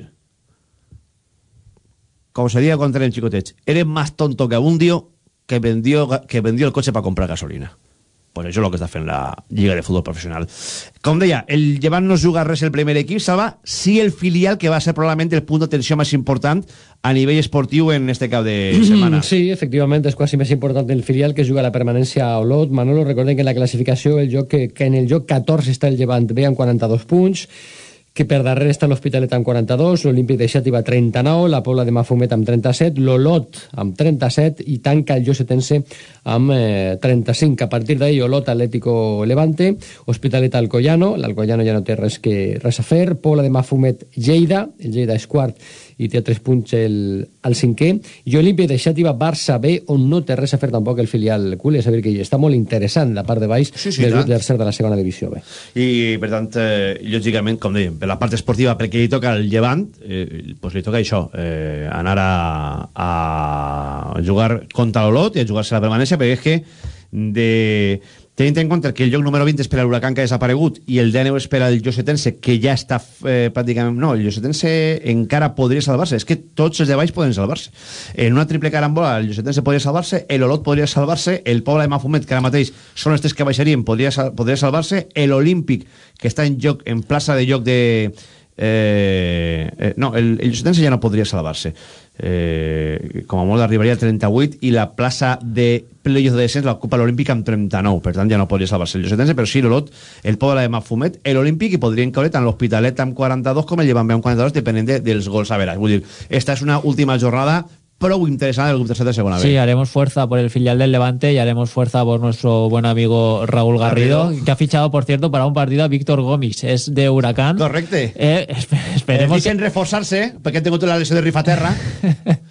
com se diga contra el xicotets, eres más tonto que Abundio que vendió, que vendió el coche para comprar gasolina. Pues això és el que està fent la Lliga de Futbol Professional. Com deia, el Llevant no juga res el primer equip, Salva, sí el filial que va ser probablement el punt d'atenció més important a nivell esportiu en este cap de setmana. Sí, efectivament, és quasi més important el filial que juga la permanència a Olot. Manolo, recordem que en la classificació el joc que, que en el joc 14 està el Llevant B amb 42 punts, que per darrere està l'Hospitalet amb 42, l'Olímpic de Xàtiva 39, la Pobla de Mafumet amb 37, l'Olot amb 37 i tanca el Josetense amb eh, 35. A partir d'ahí, Olot, Atlético Levante, Hospitalet Alcoyano, l'Alcoyano ja no té res, que, res a fer, Pobla de Mafumet Lleida, el Lleida és quart i té 3 punts el, el cinquè, i Olímpic de Xàtiva Barça B, on no té res a fer tampoc el filial Cul, és a dir, que està molt interessant la part de baix Sí, sí, del grup tercer de la segona divisió B. I, per tant, eh, lògicament, com dèiem, per la part esportiva, perquè li toca el Llevant, eh, pues li toca això, eh, anar a, a jugar contra l'Olot i a jugar-se la permanència, perquè és que de, tenint en compte que el lloc número 20 és per a l'Huracan que ha desaparegut i el 19 és per al Josetense que ja està eh, pràcticament... No, el Josetense encara podria salvar-se. És que tots els de baix poden salvar-se. En una triple carambola el Josetense podria salvar-se, l'Olot podria salvar-se, el Poble de Mafumet, que ara mateix són els tres que baixarien, podria, podria salvar-se, l'Olímpic, que està en joc en plaça de lloc de... Eh, eh, no, el, el Josetense ja no podria salvar-se. Eh, com a molt arribaria a 38 i la plaça de playoff de descens l'ocupa l'Olímpic amb 39 per tant ja no podria salvar-se el Josetense però sí l'Olot, el Poble de Mafumet l'Olímpic i podrien caure tant l'Hospitalet amb 42 com el Llevant B amb 42 depenent de, dels gols a veure. Vull dir, esta és una última jornada prou interessant del grup tercer de segona B Sí, haremos fuerza por el filial del Levante y haremos fuerza por nuestro buen amigo Raúl Garrido, Garrido. que ha fichado, por cierto, para un partido a Víctor Gómez. Es de Huracán. Correcte. Eh, espe- esperemos. Esperemos en reforçar-se perquè han tingut la lesió de Rifaterra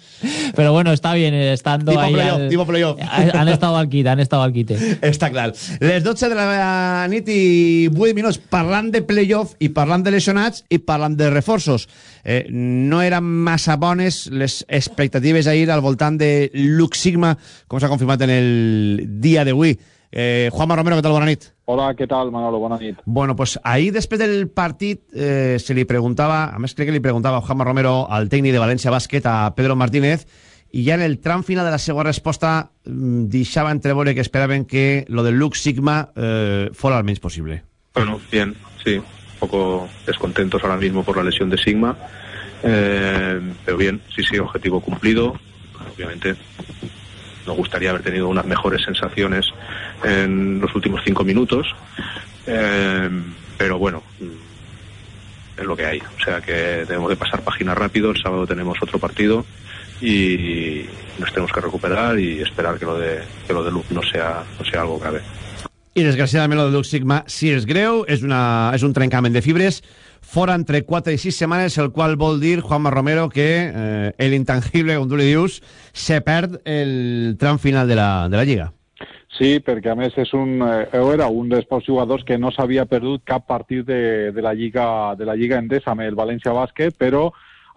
Pero bueno, está bien eh, estando Tipo ahí. playoff, al- tipo playoff. Ha- Han estado al quite, han estado al quite. Està clar. Les 12 de la nit i 8 minuts parlant de playoff i parlant de lesionats i parlant de reforços. Eh, no eren massa bones les expectatives ahir al voltant de Lux Sigma, com s'ha confirmat en el dia d'avui. Eh, Juanma Romero, què tal? Bona nit. Hola, què tal, Manolo? Bona nit. Bueno, pues ahir, després del partit, eh, se li preguntava, a més crec que li preguntava a Juanma Romero, al tècnic de València Bàsquet, a Pedro Martínez, i ja en el tram final de la seva resposta mm, deixava entreveure que esperaven que lo del Lux Sigma eh, fora el menys possible. Bueno, bien, sí. Un poco descontentos ahora mismo por la lesión de Sigma. Eh, pero bien, sí, sí, objetivo cumplido. Obviamente nos gustaría haber tenido unas mejores sensaciones en los últimos cinco minutos. Eh, pero bueno, es lo que hay. O sea que tenemos que pasar página rápido. El sábado tenemos otro partido y nos tenemos que recuperar y esperar que lo de que lo de Luz no sea no sea algo grave. I desgraciadament lo del Lux Sigma sí és greu, és, una, és un trencament de fibres, fora entre 4 i 6 setmanes, el qual vol dir, Juanma Romero, que eh, el intangible, com se perd el tram final de la, de la Lliga. Sí, perquè a més és un, eh, era un dels pocs jugadors que no s'havia perdut cap partit de, de, la Lliga, de la Lliga Endesa amb el València Bàsquet, però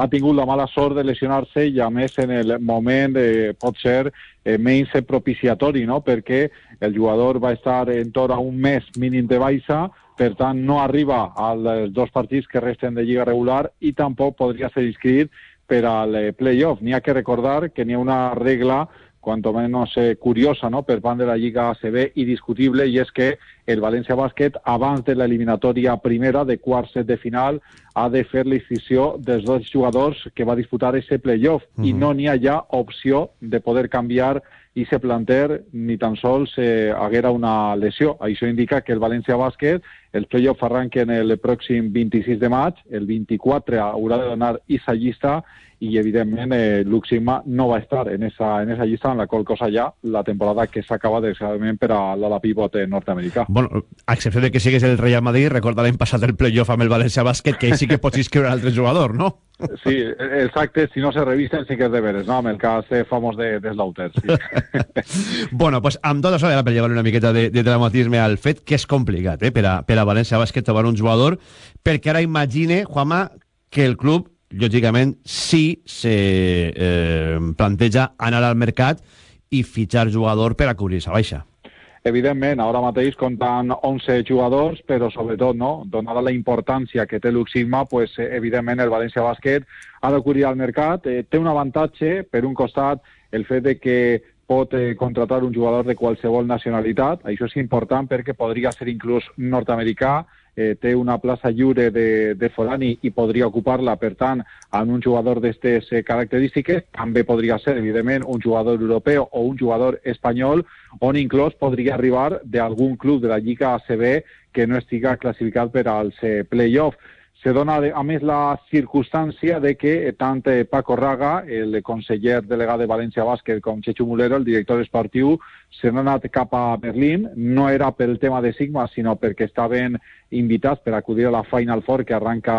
ha tingut la mala sort de lesionar-se i a més en el moment eh, pot ser eh, menys propiciatori, no? perquè el jugador va estar en torn a un mes mínim de baixa, per tant no arriba als dos partits que resten de Lliga regular i tampoc podria ser inscrit per al eh, playoff. N'hi ha que recordar que n'hi ha una regla cuanto menos eh, curiosa ¿no? per part de la Lliga ACB i discutible, i és que el València Bàsquet, abans de l'eliminatòria primera de quart set de final, ha de fer l'inscripció dels dos jugadors que va disputar ese playoff uh -huh. i no n'hi ha ja opció de poder canviar i se planter ni tan sols eh, haguera una lesió. Això indica que el València Bàsquet, el playoff arranca en el pròxim 26 de maig, el 24 haurà de donar esa llista i evidentment eh, Luxima no va estar en esa, en esa llista en la qual cosa ja la temporada que s'acaba desgraciadament per a l'ala pivot nord-americà. Bueno, a excepció de que sigues el Real Madrid, recorda l'any passat el playoff amb el València Bàsquet, que sí que pots inscriure un altre jugador, no? Sí, exacte, si no se revisten sí que és de veres, no? Amb el cas eh, famós de, de Slaughter, sí. bueno, pues amb tot això, era per llevar una miqueta de, de dramatisme al fet que és complicat eh, per, a, per a València Bàsquet trobar un jugador, perquè ara imagine, Juanma, que el club, lògicament, sí se eh, planteja anar al mercat i fitxar jugador per a cobrir esa baixa. Evidentment, ara mateix compten 11 jugadors, però sobretot, no? donada la importància que té l'Uxigma, pues, eh, evidentment el València Bàsquet ha d'acudir al mercat. Eh, té un avantatge, per un costat, el fet de que pot eh, contratar un jugador de qualsevol nacionalitat. Això és important perquè podria ser inclús nord-americà, eh, té una plaça lliure de, de forani i podria ocupar-la, per tant, amb un jugador d'aquestes eh, característiques. També podria ser, evidentment, un jugador europeu o un jugador espanyol, on inclús podria arribar d'algun club de la Lliga ACB que no estiga classificat per als eh, play-off. Se dona, a més, la circumstància de que tant eh, Paco Raga, el conseller delegat de València Bàsquet, com Chechu Mulero, el director esportiu, se n'han anat cap a Berlín. No era pel tema de Sigma, sinó perquè estaven invitats per acudir a la Final Four que arranca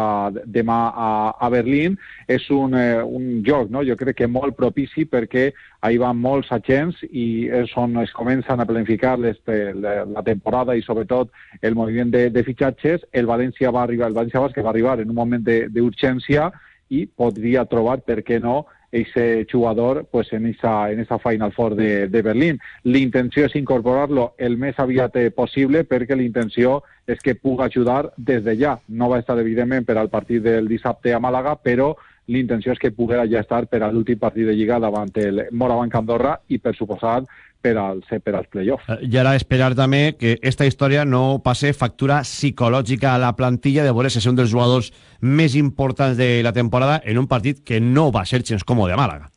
demà a, a Berlín. És un, eh, un joc, no? jo crec que molt propici perquè hi van molts agents i és on es comencen a planificar les, la, la temporada i sobretot el moviment de, de fitxatges. El València va arribar, el València Basque va arribar en un moment d'urgència i podria trobar, per què no, ese jugador pues en esa, en esa Final Four de, de Berlín. L'intenció és incorporar-lo el més aviat possible perquè l'intenció és que pugui ajudar des de ja. No va estar, evidentment, per al partit del dissabte a Màlaga, però l'intenció és que poguera ja estar per a l'últim partit de Lliga davant el Morabanc Andorra i, per suposat, per als, per als play-offs. I ara esperar també que esta història no passe factura psicològica a la plantilla de veure és un dels jugadors més importants de la temporada en un partit que no va ser gens còmode a Màlaga.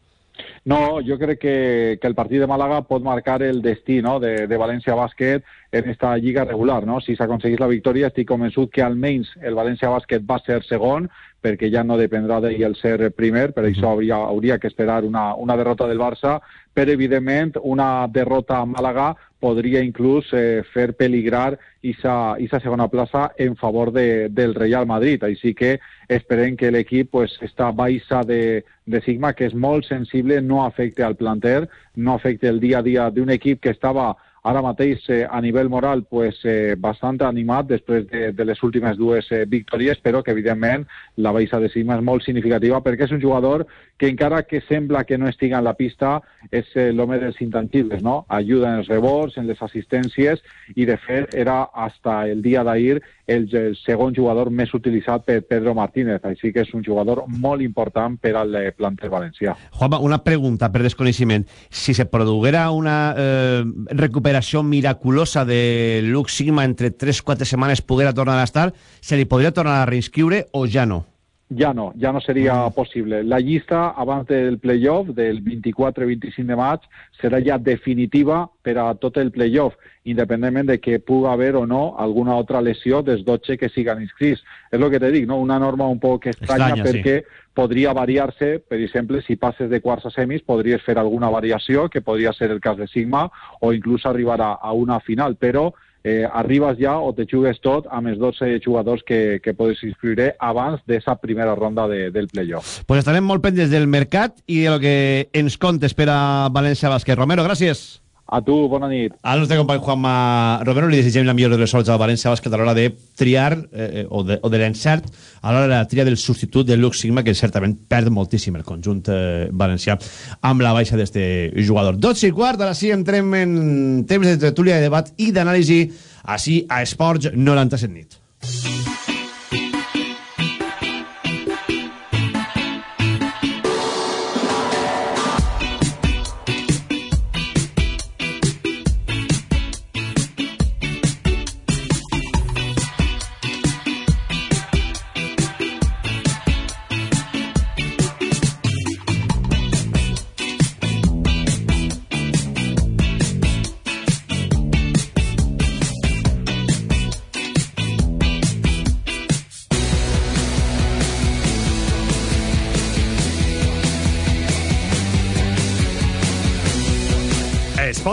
No, jo crec que, que el partit de Màlaga pot marcar el destí no? de, de València Bàsquet en esta lliga regular. No? Si s'aconseguís la victòria, estic convençut que almenys el València Bàsquet va ser segon, perquè ja no dependrà d'ell el ser primer, per això hauria, hauria que esperar una, una derrota del Barça, però evidentment una derrota a Màlaga podria inclús eh, fer peligrar aquesta segona plaça en favor de, del Real Madrid. Així que esperem que l'equip pues, està baixa de, de Sigma, que és molt sensible, no afecte al planter, no afecte el dia a dia d'un equip que estava ara mateix eh, a nivell moral pues, eh, bastant animat després de, de les últimes dues eh, victòries, però que evidentment la baixa de Sigma és molt significativa perquè és un jugador que encara que sembla que no estiga en la pista és eh, l'home dels intangibles, no? Ajuda en els rebots, en les assistències i de fet era hasta el dia d'ahir el, el segon jugador més utilitzat per Pedro Martínez, així que és un jugador molt important per al eh, planter valencià. Juanma, una pregunta per desconeixement. Si se produguera una eh, recuperació miraculosa de Lux Sigma entre 3-4 setmanes poguera tornar a estar, se li podria tornar a reinscriure o ja no? Ja no, ja no seria possible. La llista abans del playoff, del 24 i 25 de maig, serà ja definitiva per a tot el playoff, independentment de que pugui haver o no alguna altra lesió dels 12 que sigan inscrits. És el que te dic, no? una norma un poc estranya, estranya perquè sí. Podria variar-se, per exemple, si passes de quarts a semis, podries fer alguna variació, que podria ser el cas de Sigma, o inclús arribar a, a una final, però eh, arribes ja o te jugues tot amb els 12 jugadors que, que podes inscriure abans d'aquesta primera ronda de, del playoff. Pues estarem molt pendents del mercat i de lo que ens contes per a València Bàsquet. Romero, gràcies. A tu, bona nit. Al nostre company Juanma Romero li desitgem la millor de les sorts al València Bàsquet a l'hora de triar, eh, o de, de l'encert, a l'hora de la tria del substitut de Lux Sigma, que certament perd moltíssim el conjunt eh, valencià amb la baixa d'este jugador. 12 i quart, ara sí entrem en temps de tertúlia, de debat i d'anàlisi així a Esports 97 nit.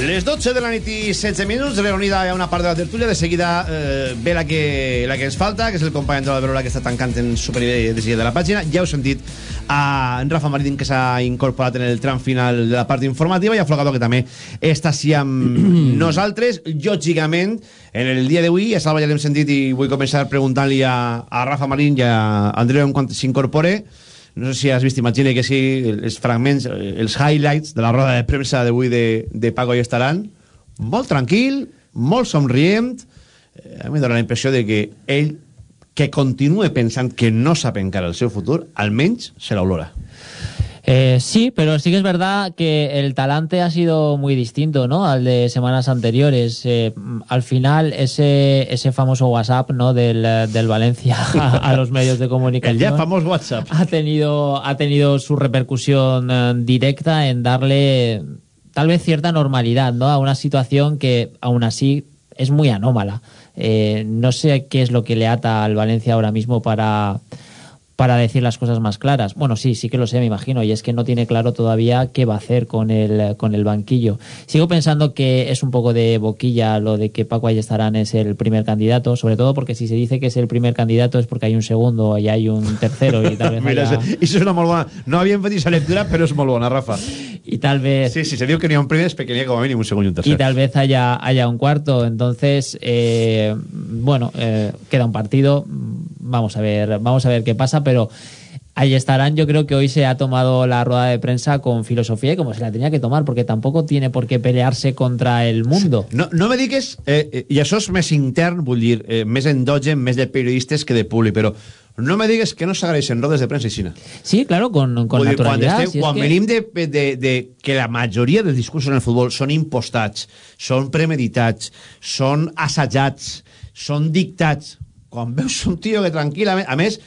Les 12 de la nit i 16 minuts, reunida a una part de la tertúlia, de seguida eh, ve la que, la que ens falta, que és el company de la que està tancant en superior de seguida de la pàgina. Ja heu sentit a en Rafa Marín, que s'ha incorporat en el tram final de la part informativa, i a Flogado, que també està així amb nosaltres. Lògicament, en el dia d'avui, a Salva ja l'hem sentit i vull començar preguntant-li a, a Rafa Marín i a Andreu en quan s'incorpore no sé si has vist, imagina que sí, els fragments, els highlights de la roda de premsa d'avui de, de Paco i Estaran, molt tranquil, molt somrient, a mi em dóna la impressió de que ell que continue pensant que no sap encara el seu futur, almenys se l'olora. Eh, sí, pero sí que es verdad que el talante ha sido muy distinto, ¿no? Al de semanas anteriores. Eh, al final, ese, ese famoso WhatsApp, ¿no? Del, del Valencia a, a los medios de comunicación. El ya famoso WhatsApp. Ha tenido, ha tenido su repercusión eh, directa en darle tal vez cierta normalidad, ¿no? A una situación que aún así es muy anómala. Eh, no sé qué es lo que le ata al Valencia ahora mismo para para decir las cosas más claras. Bueno, sí, sí que lo sé, me imagino, y es que no tiene claro todavía qué va a hacer con el, con el banquillo. Sigo pensando que es un poco de boquilla lo de que Paco Ayestarán es el primer candidato, sobre todo porque si se dice que es el primer candidato es porque hay un segundo y hay un tercero y tal vez Mira, haya... eso és una molt bona... No havíem fet aquesta lectura, però és molt bona, Rafa. Y tal vez... Sí, sí, se diu que n'hi ha un primer, és perquè n'hi ha com a mínim un segon i un tercer. y tal vez haya, haya un cuarto. Entonces, eh, bueno, eh, queda un partido. Vamos a ver, vamos a ver qué pasa, pero ahí estarán. Yo creo que hoy se ha tomado la rueda de prensa con filosofía y como se la tenía que tomar, porque tampoco tiene por qué pelearse contra el mundo. No, no me digues, eh, eh, i això és més intern, vull dir, eh, més endogen, més de periodistes que de públic, però no me digues que no s'agraeixen rodes de premsa i Xina. Sí, claro, con, con quan, naturalidad. estem, si es quan que- venim de, de, de que la majoria dels discursos en el futbol són impostats, són premeditats, són assajats, són dictats, quan veus un tio que tranquil·lament... A més,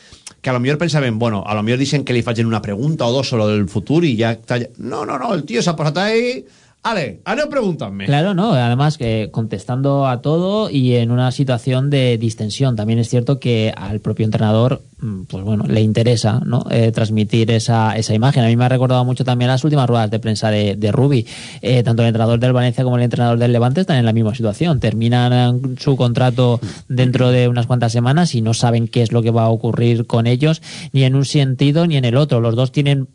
que a lo millor pensaven, bueno, a lo millor dicen que li facin una pregunta o dos sobre el futur i ja... Està... No, no, no, el tio s'ha posat ahí... Ale, aneu preguntant-me. Claro, no, además que contestando a todo y en una situación de distensión. También es cierto que al propio entrenador, mm, pues bueno, le interesa ¿no? Eh, transmitir esa, esa imagen. A mí me ha recordado mucho también las últimas ruedas de prensa de, de Rubi. Eh, tanto el entrenador del Valencia como el entrenador del Levante están en la misma situación. Terminan eh, su contrato dentro de unas cuantas semanas y no saben qué es lo que va a ocurrir con ellos, ni en un sentido ni en el otro. Los dos tienen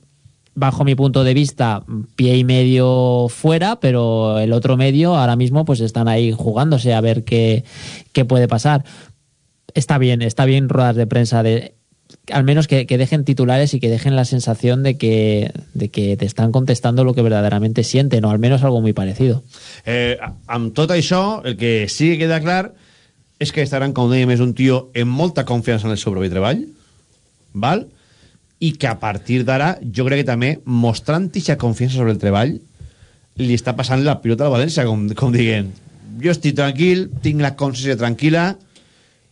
bajo mi punto de vista, pie y medio fuera, pero el otro medio ahora mismo pues están ahí jugándose a ver qué, qué puede pasar. Está bien, está bien ruedas de prensa de al menos que, que dejen titulares y que dejen la sensación de que, de que te están contestando lo que verdaderamente sienten, o al menos algo muy parecido. Eh, amb tot això, el que sí que queda clar és que estaran, com dèiem, és un tio amb molta confiança en el seu propi treball, val? I que a partir d'ara, jo crec que també, mostrant aquesta confiança sobre el treball, li està passant la pilota al València, com, com diguent, jo estic tranquil, tinc la consciència tranquil·la,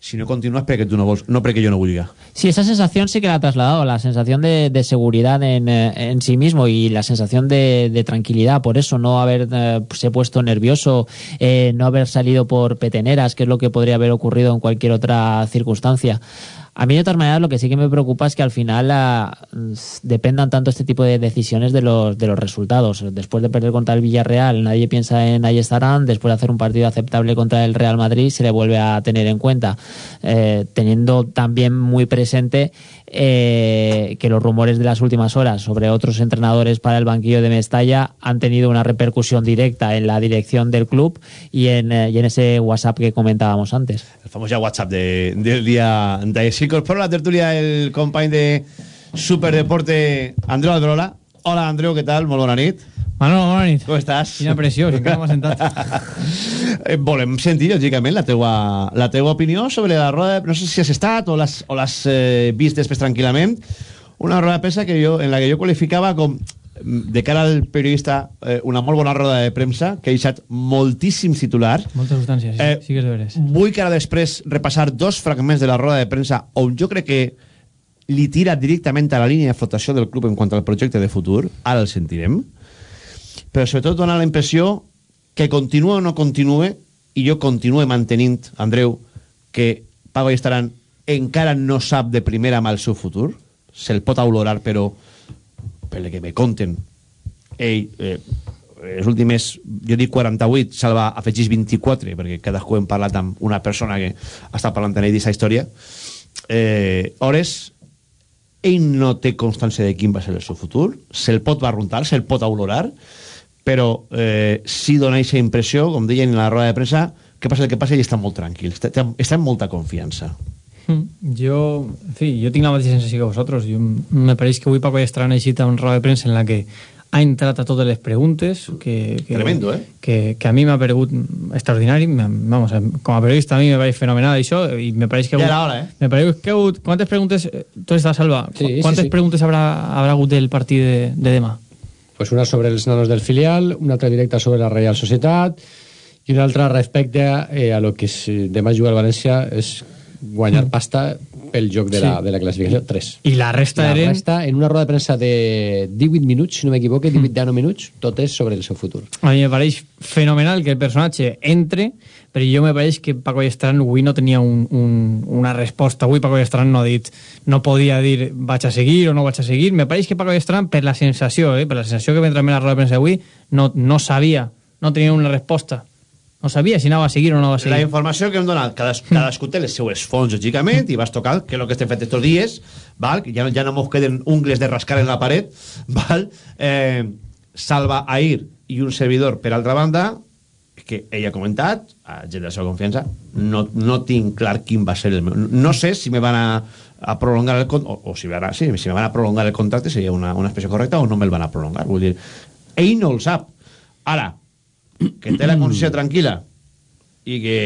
si no continúas perquè tu no vols, no perquè jo no vulgui. Sí, esa sensación sí que la ha trasladado, la sensación de, de seguridad en, eh, en sí mismo y la sensación de, de tranquilidad. Por eso no haberse puesto nervioso, eh, no haber salido por peteneras, que es lo que podría haber ocurrido en cualquier otra circunstancia. A mí, de todas maneras, lo que sí que me preocupa es que al final ah, dependan tanto este tipo de decisiones de los, de los resultados. Después de perder contra el Villarreal, nadie piensa en ahí estarán. Después de hacer un partido aceptable contra el Real Madrid, se le vuelve a tener en cuenta. Eh, teniendo también muy presente eh, que los rumores de las últimas horas sobre otros entrenadores para el banquillo de Mestalla han tenido una repercusión directa en la dirección del club y en, eh, ese WhatsApp que comentábamos antes. El famós ja WhatsApp de, del dia d'ahir. S'incorpora a la tertúlia el company de Superdeporte, Andreu Aldrola. Hola, Andreu, què tal? Molt bona nit. Manolo, bona nit. Com estàs? Quina pressió, si encara m'ha sentat. Eh, Volem sentir, lògicament, la teua, la teua opinió sobre la roda de... No sé si has estat o l'has eh, vist després tranquil·lament. Una roda de premsa que jo, en la que jo qualificava com de cara al periodista eh, una molt bona roda de premsa que ha deixat moltíssims titulars Molta substància, sí, Eh, sí que és de veres. Vull que ara després repassar dos fragments de la roda de premsa on jo crec que li tira directament a la línia de flotació del club en quant al projecte de futur. Ara el sentirem. Però sobretot dona la impressió que continua o no continue i jo continue mantenint, Andreu, que Pago i Estaran encara no sap de primera mà el seu futur. Se'l pot aulorar, però pel que me conten, ell, eh, les últimes, jo dic 48, Salva afegís 24, perquè cadascú hem parlat amb una persona que estat parlant amb ell d'aquesta història, eh, hores, ell no té constància de quin va ser el seu futur, se'l pot barruntar, se'l pot aulorar, però eh, sí dona aquesta impressió, com deien en la roda de premsa, que passa el que passa, ell està molt tranquil, està, està en molta confiança. Mm, Jo, en fi, jo tinc la mateixa sensació que vosaltres. Jo, me pareix que avui Paco Estrana ha eixit a una roda de premsa en la que ha entrat a totes les preguntes que, que, Tremendo, eh? que, que a mi m'ha paregut extraordinari vamos, com a periodista a mi me pareix fenomenal això i me pareix que Ja era hora, eh? me pareix que hagut, quantes preguntes eh, tu estàs Salva Sí, quantes sí, sí. preguntes habrà, habrà hagut del partit de, de demà Pues una sobre els nanos del filial, una altra directa sobre la Reial Societat i una altra respecte eh, a lo que es, demà juga el València és guanyar pasta pel joc de, la, Sí. de la classificació 3. i la resta La eren resta, en una roda de premsa de 18 minuts, si no m'equivoque, 18-19 minuts, tot és sobre el seu futur. A mi me pareix fenomenal que el personatge entre, però jo me pareix que Paco Estran avui no tenia un, un, una resposta. Avui Paco Estran no ha dit, no podia dir vaig a seguir o no vaig a seguir. Me pareix que Paco Estran, per la sensació, eh, per la sensació que vam treure a la roda de premsa avui, no, no sabia, no tenia una resposta. No sabia si anava a seguir o no va a La seguir. informació que hem donat, cadas, cadascú té les seues fonts, lògicament, i vas tocar que és el que estem fent estos dies, val? ja, ja no mos queden ungles de rascar en la paret, val? Eh, Salva Air i un servidor, per altra banda, que ell ha comentat, a gent de la seva confiança, no, no tinc clar quin va ser el meu... No sé si me van a, a prolongar el contracte, o, o si, van a, sí, si me van a prolongar el contracte seria una, una expressió correcta o no me'l van a prolongar. Vull dir, ell no el sap. Ara, que té la consciència tranquil·la i que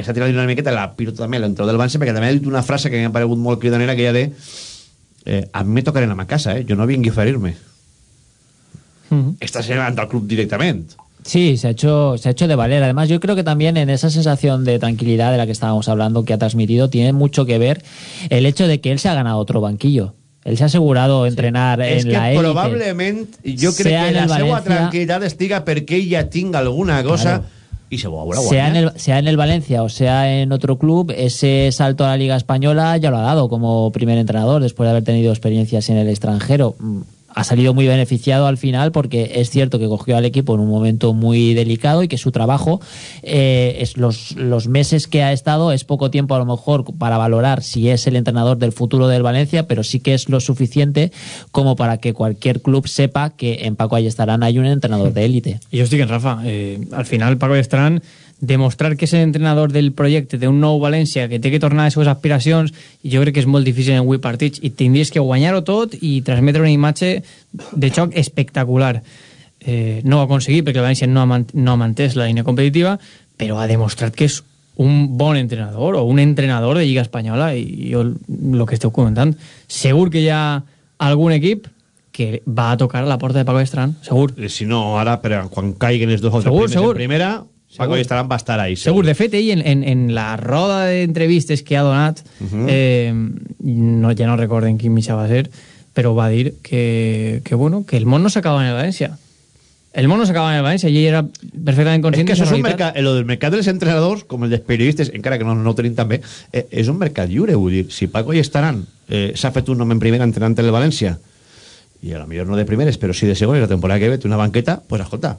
està tirant una miqueta la pilota també a l'entró del Banse perquè també ha dit una frase que m'ha paregut molt cridanera que ja de eh, a mi me tocaré a ma casa, eh? jo no vingui a oferir-me estàs anant al club directament Sí, se ha, hecho, se ha hecho de valer. Además, yo creo que también en esa sensación de tranquilidad de la que estábamos hablando, que ha transmitido, tiene mucho que ver el hecho de que él se ha ganado otro banquillo. Él se ha asegurado entrenar és en que la élite. probablement jo crec Sea que en la el seva tranquil·litat estiga perquè ell ja tinga alguna cosa i se ho haurà sea en, guanyat el, sea en el Valencia o sea en otro club, ese salto a la Liga Española ya lo ha dado como primer entrenador después de haber tenido experiencias en el extranjero. Ha salido muy beneficiado al final porque es cierto que cogió al equipo en un momento muy delicado y que su trabajo, eh, es los, los meses que ha estado, es poco tiempo a lo mejor para valorar si es el entrenador del futuro del Valencia, pero sí que es lo suficiente como para que cualquier club sepa que en Paco Ayestarán hay un entrenador de élite. I jo estic en Rafa. Eh, al final, Paco Estran, demostrar que és l'entrenador del projecte d'un nou València, que té que tornar a les seves aspiracions, i jo crec que és molt difícil en 8 partits, i tindries que guanyar-ho tot i transmetre una imatge de xoc espectacular. Eh, no ho ha aconseguit perquè el València no ha, man no ha mantès la línia competitiva, però ha demostrat que és un bon entrenador o un entrenador de Lliga Espanyola i jo el que esteu comentant segur que hi ha algun equip que va a tocar a la porta de Paco Estran, segur. Eh, si no, ara per a quan caiguen els dos o tres primers segur. en primera Paco Segur. Estaran va estar ahí Segur, de fet, ell en, en, en la roda d'entrevistes que ha donat, Mhm. eh, no, ja no recordo en quin mitjà va ser, però va dir que, que, bueno, que el món no s'acaba en el València. El món no s'acaba en el València i ell era perfectament És conscient que això és un mercat, lo del mercat dels entrenadors, com el dels periodistes, encara que no, no ho tenim també, eh, és un mercat lliure, vull dir, si Paco i Estaran eh, s'ha fet un nom en primera entrenant en el València, i a lo millor no de primeres, però sí de segones, la temporada que ve té una banqueta, pues escolta,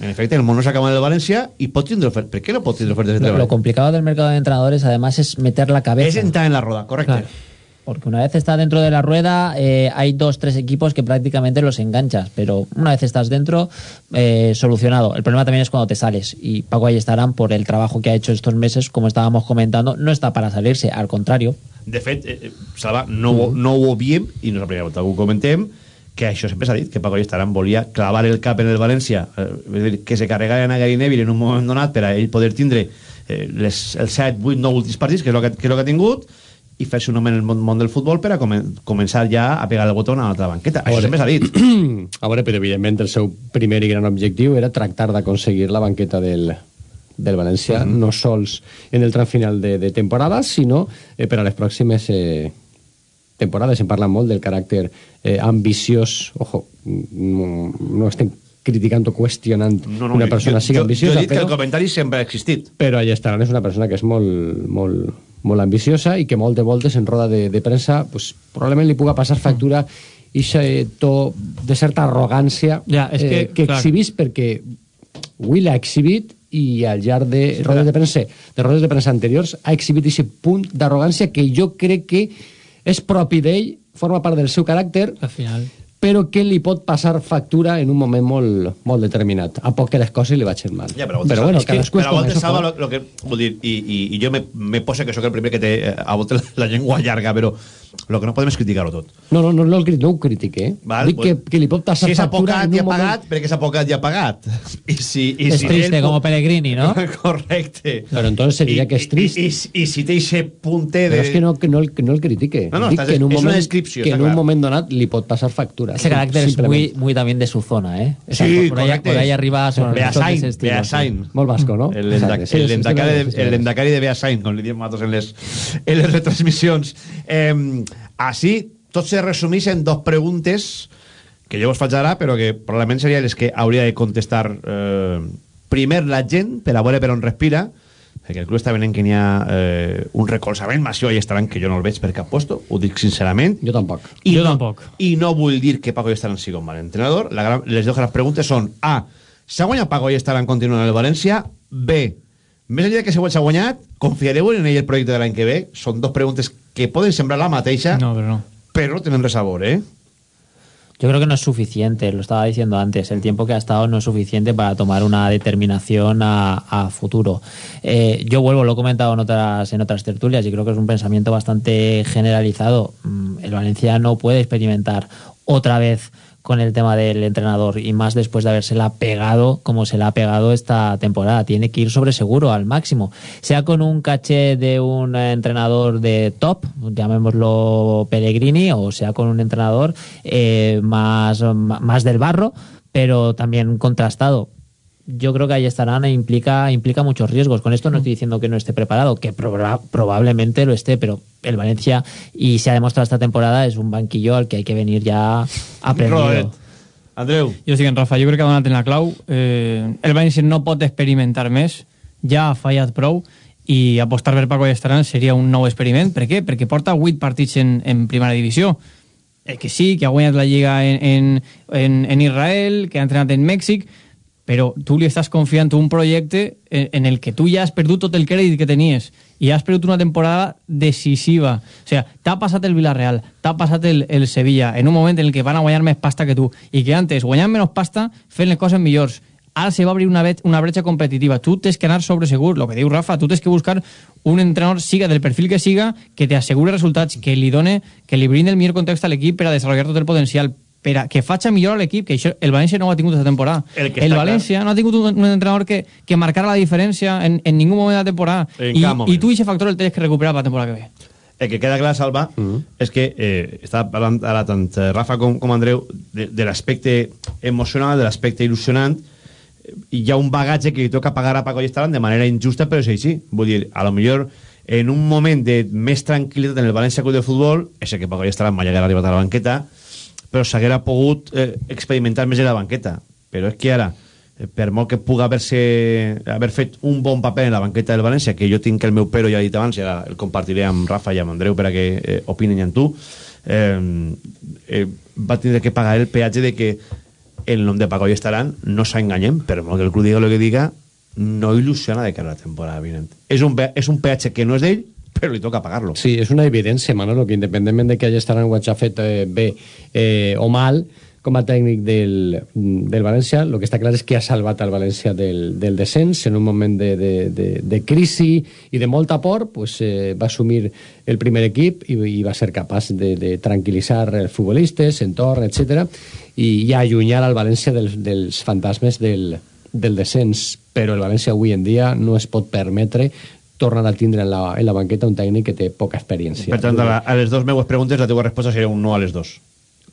en efecte, el món no s'acaba en el València i pot tindre ofertes. Per què no pot tindre ofertes de Lo, lo complicado del mercado de entrenadores, además, es meter la cabeza. És entrar en la roda, correcte. Porque una vez estás dentro de la rueda, eh, hay dos, tres equipos que prácticamente los enganchas, pero una vez estás dentro, eh, solucionado. El problema también es cuando te sales. Y Paco ahí estarán por el trabajo que ha hecho estos meses, como estábamos comentando, no está para salirse, al contrario. De fet, eh, eh, Salva, no, ho- no ho obviem, i no és la primera volta que ho comentem, que això sempre s'ha dit, que Paco Estaran volia clavar el cap en el València, eh, és dir, que se carregaren a Gary Neville en un moment donat per a ell poder tindre eh, les, els 7, 8, 9 últims partits, que és el que, que, és el que ha tingut, i fer-se un nom en el món, món del futbol per a comen començar ja a pegar el botó a una altra banqueta. Això sempre s'ha dit. A veure, però evidentment el seu primer i gran objectiu era tractar d'aconseguir la banqueta del, del València, Mhm. no sols en el tram final de, de temporada, sinó eh, per a les pròximes eh, temporades. Hem parlat molt del caràcter eh, ambiciós, ojo, no, no estem criticant o qüestionant No, no, una jo- persona jo, sigui jo, ambiciosa, jo he dit que però el comentari sempre ha existit. però Allestaran és una persona que és molt, molt, molt ambiciosa i que molt de voltes en roda de, de premsa pues, probablement li puga passar factura i aquest to de certa arrogància Ja, és que, eh, que clar. exhibís perquè Will ha exhibit i al llarg de rodes de premsa de rodes de premsa anteriors ha exhibit aquest punt d'arrogància que jo crec que és propi d'ell, forma part del seu caràcter Al final. però que li pot passar factura en un moment molt, molt determinat a poc que les coses li vagin mal Ja, però, però bueno, és que, cadascú és però a com voltes salva lo, lo que, vull dir, i, i, i jo me, me posa que sóc el primer que té eh, a voltes la llengua llarga, però Lo que no podem és criticar-ho tot. No, no, no, no, el no ho critiqué. Val, Dic que, pues, que li pot passar Si és factura apocat en i un ha moment- pagat, perquè és apocat i ha pagat. I si, i Es si triste, ell- como Pellegrini, ¿no? Correcte. Pero entonces se diría I- que és i- trist. I, i, i si té aquest punter de... Però és que no, que no, el, que no el critique. No, no, Dic estàs- que en un és una moment, descripció, que en un clar. moment donat li pot passar factura. Ese carácter es Simplement. muy, muy también de su zona, ¿eh? O sea, Sí, por, correcte. por ahí arriba Beasain, ese Beasain. Molt vasco, no? El, el, el endacari de Beasain, com li diem nosaltres en les, en les retransmissions. Eh, així, tot se resumís en dos preguntes que jo vos faig ara, però que probablement serien les que hauria de contestar eh, primer la gent, per a veure per on respira, perquè el club està venent que n'hi ha eh, un recolzament massiu i estaran que jo no el veig per cap puesto, ho dic sincerament. Jo tampoc. I Jo no, tampoc. I no vull dir que Paco i Estaran sigui un mal entrenador. La gran, les dues grans preguntes són A. S'ha guanyat Paco i Estaran continuant en el València? B. Més enllà que s'ha guanyat, confiareu en ell el projecte de l'any que ve? Són dos preguntes que poden sembrar la mateixa, No, pero no. però no tenen res a veure, eh? Yo creo que no es suficiente, lo estaba diciendo antes. El tiempo que ha estado no es suficiente para tomar una determinación a, a futuro. Eh, yo vuelvo, lo he comentado en otras, en otras tertulias y creo que es un pensamiento bastante generalizado. Mm, El Valencia no puede experimentar otra vez con el tema del entrenador y más después de habérsela pegado como se la ha pegado esta temporada. Tiene que ir sobre seguro al máximo, sea con un caché de un entrenador de top, llamémoslo Pellegrini, o sea con un entrenador eh, más, más del barro, pero también contrastado. Yo creo que ahí estarán e implica, implica muchos riesgos. Con esto no estoy diciendo que no esté preparado, que proba- probablemente lo esté, pero el Valencia, y se ha demostrado esta temporada, es un banquillo al que hay que venir ya aprendido. Robert. Andreu. Jo estic en Rafa, jo crec que ha donat en la clau. Eh, el València no pot experimentar més, ja ha fallat prou, i apostar per Paco Estaran seria un nou experiment. Per què? Perquè porta 8 partits en, en primera divisió. Eh, que sí, que ha guanyat la Lliga en, en, en, en Israel, que ha entrenat en Mèxic, però tu li estàs confiant un projecte en, el que tu ja has perdut tot el crèdit que tenies i has perdut una temporada decisiva. O sea, t'ha passat el Villarreal, t'ha passat el, el Sevilla, en un moment en el que van a guanyar més pasta que tu, i que antes guanyant menys pasta, fent les coses millors. Ara se va obrir una, una bretxa competitiva. Tu tens que anar sobre segur, lo que diu Rafa, tu tens que buscar un entrenador, siga del perfil que siga, que te assegure resultats, que li done, que li brinde el millor context a l'equip per a desenvolupar tot el potencial, per a que faci millor l'equip, que això el València no ho ha tingut aquesta temporada. El que el València no ha tingut un, un entrenador que, que marcara la diferència en, en ningú moment de la temporada. En I. I tu, aquest factor, el tens que recuperar per la temporada que ve. El que queda clar, Salva, és que eh, està parlant ara tant eh, Rafa com, com Andreu de, de l'aspecte emocional, de l'aspecte il·lusionant, i hi ha un bagatge que li toca pagar a Paco Estaran de manera injusta, però és així. Vull dir, a lo millor en un moment de més tranquil·litat en el València Club de Futbol, és que Paco Estaran mai haguera arribat a la banqueta, però s'haguera pogut eh, experimentar més en la banqueta. Però és que ara, eh, per molt que puga haver-se haver fet un bon paper en la banqueta del València, que jo tinc el meu pero, ja dit abans, i ara el compartiré amb Rafa i amb Andreu per a que eh, opinen amb tu, eh, eh, va tindre que pagar el peatge de que el nom de Paco i Estaran no s'enganyem, per molt que el club diga el que diga, no il·lusiona de cara a la temporada vinent. És un, és un peatge que no és d'ell, però li toca pagar-lo. Sí, és una evidència, Manolo, que independentment de que hagi estat en ho hagi fet eh, bé eh, o mal, com a tècnic del, del València, el que està clar és que ha salvat el València del, del descens en un moment de, de, de, de crisi i de molta por, pues, eh, va assumir el primer equip i, i va ser capaç de, de tranquil·litzar els futbolistes, entorn, etc i, i allunyar al València dels, dels fantasmes del, del descens. Però el València avui en dia no es pot permetre tornar a tindre en la, en la banqueta un tècnic que té poca experiència. Per tant, a, la, a les dues meues preguntes, la teva resposta seria un no a les dos.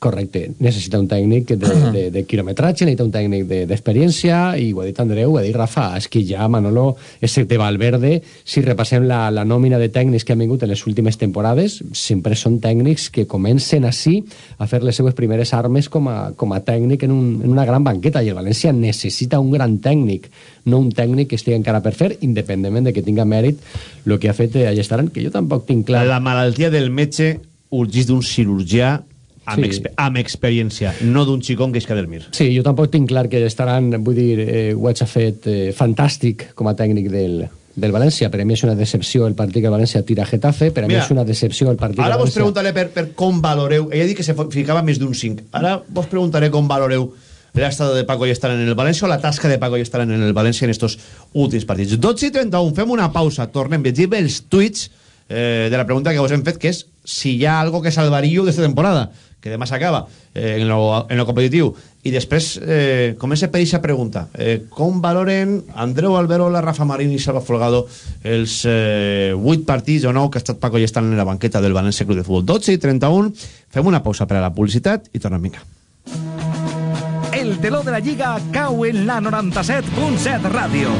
Correcte. Necessita un tècnic de, de, de quilometratge, necessita un tècnic de- d'experiència, i ho ha dit Andreu, ho ha dit Rafa, és que ja, Manolo, excepte Valverde, si repassem la, la nòmina de tècnics que han vingut en les últimes temporades, sempre són tècnics que comencen així a fer les seues primeres armes com a, com a tècnic en, un, en una gran banqueta, i el València necessita un gran tècnic, no un tècnic que estigui encara per fer, independentment de que tinga mèrit el que ha fet eh, Allestaran, que jo tampoc tinc clar. La malaltia del metge urgís d'un cirurgià amb, Sí. expe amb experiència, no d'un xicón que és Cadelmir. Sí, jo tampoc tinc clar que estaran, vull dir, eh, ho ha fet eh, fantàstic com a tècnic del, del València. Per a mi és una decepció el partit que el València tira a Getafe, per a mi Mira, és una decepció el partit Ara que el vos València... preguntaré per, per com valoreu... Ella ha dit que se ficava més d'un 5. Ara vos preguntaré com valoreu l'estada de Paco i Estaran en el València o la tasca de Paco i Estaran en el València en estos últims partits. 12 i 31, fem una pausa, tornem, llegim els tuits eh, de la pregunta que vos hem fet, que és si hi ha algo que salvaríeu d'esta temporada, que demà s'acaba eh, en, lo, en lo competitiu. I després, eh, comença per aquesta pregunta. Eh, com valoren Andreu Alberola, Rafa Marín i Salva Folgado els eh, 8 partits o 9 que ha estat Paco i estan en la banqueta del València Club de Futbol? 12 i 31. Fem una pausa per a la publicitat i tornem, vinga. El teló de la Lliga cau en la 97.7 ràdio.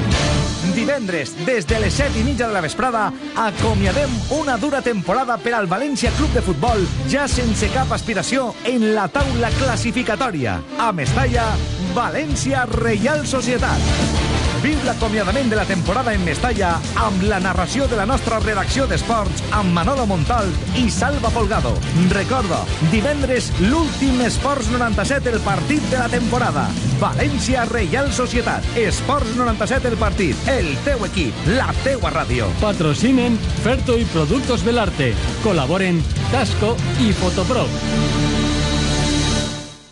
Divendres, des de les 7 i mitja de la vesprada, acomiadem una dura temporada per al València Club de Futbol, ja sense cap aspiració en la taula classificatòria. A Mestalla, València Reial Societat. Viu l'acomiadament de la temporada en Mestalla amb la narració de la nostra redacció d'esports amb Manolo Montal i Salva Folgado. Recorda, divendres l'últim Esports 97 el partit de la temporada. València Reial Societat. Esports 97 el partit. El teu equip, la teua ràdio. Patrocinen Ferto y Productos del Arte. Colaboren Tasco y Fotopro.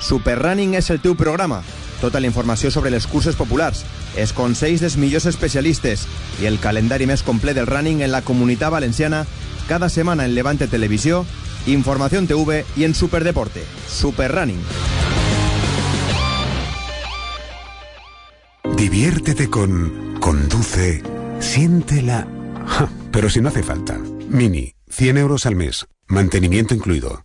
Superrunning és el teu programa. Tota la informació sobre les curses populars, els consells dels millors especialistes i el calendari més complet del running en la comunitat valenciana cada setmana en Levante Televisió, Informació TV i en Superdeporte. Superrunning. Diviértete con Conduce, siéntela. Pero si no hace falta. Mini, 100 euros al mes, mantenimiento incluido.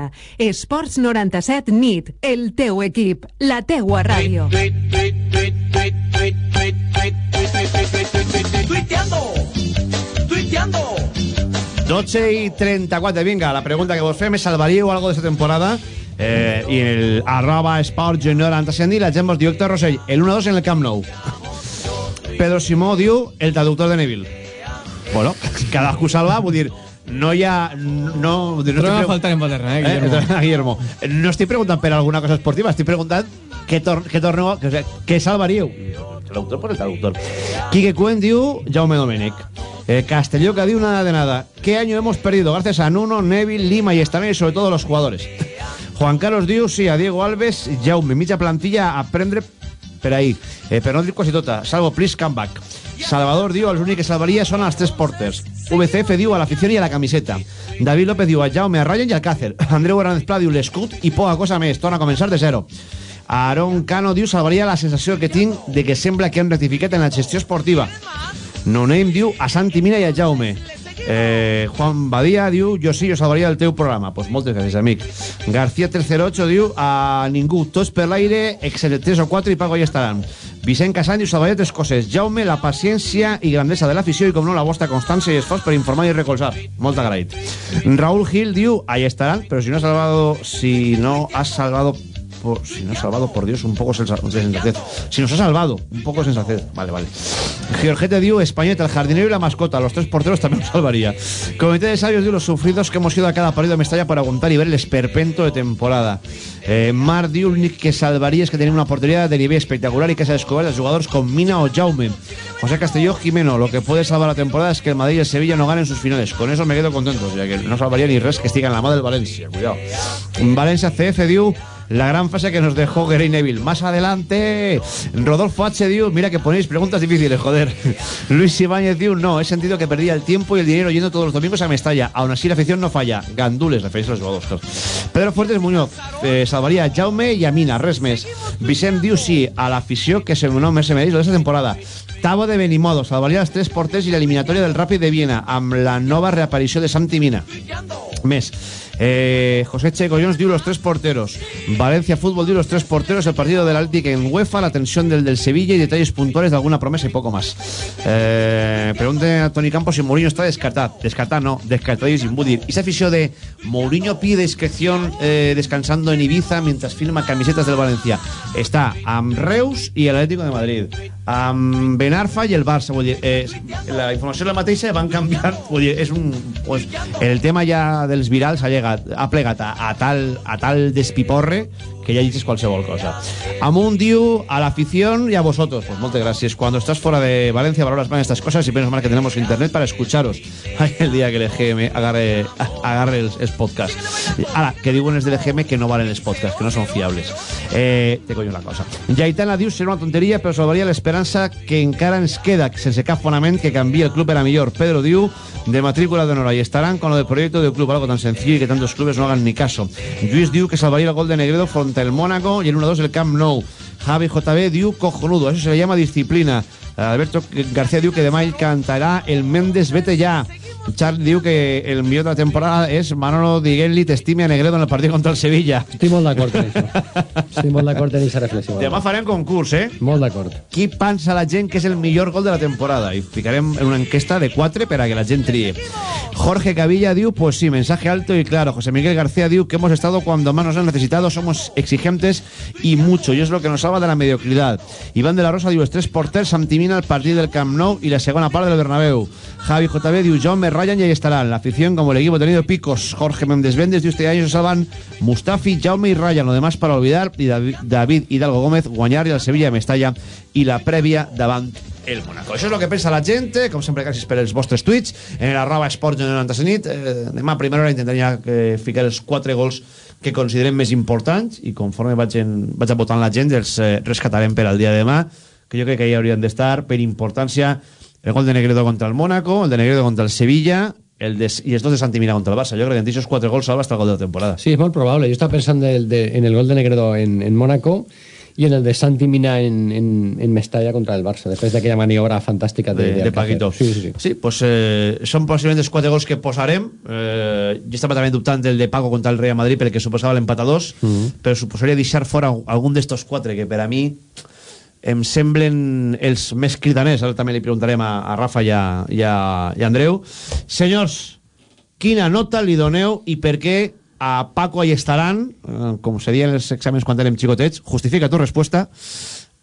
obligatòria. Esports 97 NIT, el teu equip, la teua ràdio. Tuiteando, tuiteando. 12 y 34, vinga, la pregunta que vos fem és salvaríeu algo d'esta temporada? Eh, I en el arroba esport junior antasendi la gent vos diu Héctor Rosell, el 1-2 en el Camp Nou. Pedro Simó diu el traductor de Neville. Bueno, cadascú salva, vull dir, no hi ha... No, no Trobem a faltar en Paterna, eh, Guillermo. Eh, Guillermo. No estic preguntant per alguna cosa esportiva, estic preguntant què, tor què torneu... Què, què salvaríeu? Traductor por el traductor. Quique Cuen diu Jaume Domènech. Eh, Castelló que diu nada de nada. ¿Qué año hemos perdido? Gracias a Nuno, Neville, Lima y Estamen y sobre todo los jugadores. Juan Carlos diu sí a Diego Alves, Jaume, mitja plantilla a prendre per ahí. Eh, per no dir quasi tota. Salvo, please, come back. Salvador diu els únics que salvaria són els tres porters. VCF diu a l'afició i a la camiseta. David López diu a Jaume, a Ryan i al Càcer. Andreu Hernández Pla diu l'escut i poca cosa més. Torna a començar de zero. Aaron Cano diu salvaria la sensació que tinc de que sembla que han rectificat en la gestió esportiva. No Name diu a Santi Mina i a Jaume. Eh, Juan Badía diu jo sí, jo salvaria el teu programa. Pues moltes gràcies, amic. García 308 diu a ningú, tots per l'aire, excel 3 o 4 i Paco ja estaran. Vicent Casany diu salvaria tres coses. Jaume, la paciència i grandesa de l'afició i com no la vostra constància i esforç per informar i recolzar. Molt agraït. Raúl Gil diu, ahí estaran, però si no has salvado, si no has salvado por, si no salvado, por Dios, un poco sensatez. Si nos ha salvado, un poco sensatez. Vale, vale. Georgette Diu, Españeta, el jardinero y la mascota. Los tres porteros también nos salvaría. Comité de sabios Diu, los sufridos que hemos ido a cada partido de Mestalla para aguantar y ver el esperpento de temporada. Eh, Mar l'únic que salvaría es que tenía una portería de nivel espectacular y que se ha descubierto de jugadores con Mina o Jaume. José Castelló, Jimeno, lo que puede salvar la temporada es que el Madrid y el Sevilla no ganen sus finales. Con eso me quedo contento, ya que no salvaría ni res que estiga en la mano del Valencia. Cuidado. Valencia CF Diu, la gran frase que nos dejó Gary Neville. Más adelante, Rodolfo H. Diu, mira que ponéis preguntas difíciles, joder. Luis Ibáñez Diu, no, he sentido que perdía el tiempo y el dinero yendo todos los domingos a Mestalla. Aún así, la afición no falla. Gandules, referís a los jugadores. Pedro Fuertes Muñoz, eh, salvaría a Jaume y a Mina, res més. Vicent Diu, sí, a la afició que se no me se me de esta temporada. Tavo de Benimodo, salvaria els tres porters i l'eliminatòria del Ràpid de Viena, amb la nova reaparició de Santi Mina. Més. Eh, José Che Collons diu los tres porteros. Valencia Fútbol diu los tres porteros. El partido del Atlético en UEFA, la tensión del del Sevilla y detalles puntuales de alguna promesa y poco más. Eh, a Toni Campos si Mourinho está descartado. Descartado no, descartado y sin budir. Y ese afición de Mourinho pide discreción eh, descansando en Ibiza mientras firma camisetas del Valencia. Está amb Reus y el Atlético de Madrid. Amb Benarfa y el Barça. Vull dir, eh, la informació és la mateixa, van canviar. Vull dir, és un, pues, el tema ja dels virals ha, llegat, ha plegat a, a, tal, a tal despiporre que ya dices qualsevol cosa. Amunt diu a la afición y a vosotros. Pues muchas gracias. Cuando estás fuera de Valencia valoras más estas cosas y menos mal que tenemos internet para escucharos. Ay, el día que el EGM agarre, agarre els, els podcasts. Ara, que diuen els de l'EGM que no valen els podcasts, que no són fiables. Eh, te coño una cosa. Jaitana diu serà una tonteria, però salvaria l'esperança que encara ens queda, sense cap fonament, que canvi el club era millor. Pedro diu de matrícula de honor y estarán con lo del proyecto del club, algo tan sencillo y que tantos clubes no hagan ni caso. Luis diu que salvaría el gol de Negredo al Mónaco y el 1-2 el Camp Nou. Javi JB diu cojonudo, eso se le llama disciplina. Alberto García diu que demà ell cantarà el Méndez vete ya. Charlie diu que el millor de la temporada és Manolo dient-li t'estime a Negredo en el partit contra el Sevilla. Estic molt d'acord amb això. Estic molt d'acord en aquesta reflexió. Demà farem concurs, eh? Molt d'acord. Qui pensa la gent que és el millor gol de la temporada? I ficarem en una enquesta de 4 per a que la gent trie. Jorge Cavilla diu, pues sí, mensaje alto y claro. José Miguel García diu que hemos estado cuando más nos han necesitado, somos exigentes y mucho, y es lo que nos salva de la mediocridad. Iván de la Rosa diu, tres porters Santimina el partit del Camp Nou y la segona part del Bernabéu. Javi JB diu, Jaume, Ryan y ahí estarán. La afición, como el equipo, ha tenido picos. Jorge Méndez Véndez diu, este año se salvan Mustafi, Jaume y Ryan. Lo demás para olvidar. Y David, Hidalgo Gómez, guanyar i el Sevilla de Mestalla i la prèvia davant el Mónaco. Això és el que pensa la gent, com sempre gràcies per els vostres tuits, en l'arroba esports de 90 nit. Eh, demà a primera hora intentaria eh, ficar quatre gols que considerem més importants i conforme vaig, en, vaig a votar la gent els eh, rescatarem per al dia de demà, que jo crec que hi haurien d'estar per importància el gol de Negredo contra el Mónaco, el de Negredo contra el Sevilla el de, i els dos de Santimina contra el Barça. Jo crec que en aquests quatre gols salva hasta el gol de la temporada. Sí, és molt probable. Jo estava pensant del, de, en el gol de Negredo en, en Mónaco i en el de Santi Mina en, en, en Mestalla contra el Barça, després d'aquella maniobra fantàstica de, de, de Paquito. Sí, sí, sí. sí pues, eh, són possiblement els quatre gols que posarem. Eh, jo estava també dubtant del de Paco contra el Real Madrid perquè suposava l'empat a dos, mm -hmm. però suposaria deixar fora algun d'estos quatre que per a mi em semblen els més cridaners. Ara també li preguntarem a, a Rafa i a, i, a, i a Andreu. Senyors, quina nota li doneu i per què a Paco ahí estaran, eh, com se deien els exàmens quan érem xicotets, justifica tu respuesta,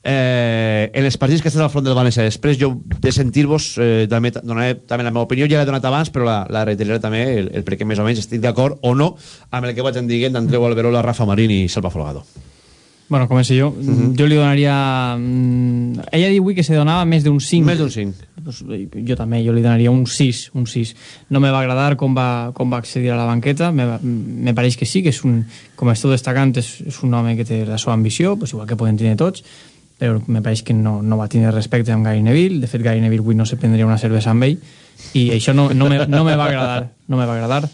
eh, en els partits que estan al front del València. Després jo de sentir-vos eh, també donaré també la meva opinió, ja l'he donat abans, però la, la reiteraré també el, el perquè més o menys estic d'acord o no amb el que vaig en dient d'Andreu Alberola, Rafa Marín i Salva Folgado. Bueno, començo jo. Uh -huh. Jo li donaria... mm, Ella diu que se donava més d'un 5. Més d'un 5. Pues, eh, jo també, jo li donaria un 6, un 6. No me va agradar com va, com va accedir a la banqueta, me, va- me pareix que sí, que és un, com esteu destacant, és, és un home que té la seva ambició, pues igual que poden tenir tots, però me pareix que no, no va tindre respecte amb Gary Neville, de fet Gary Neville avui no se prendria una cervesa amb ell, i això no, no, me, no me va agradar, no me va agradar.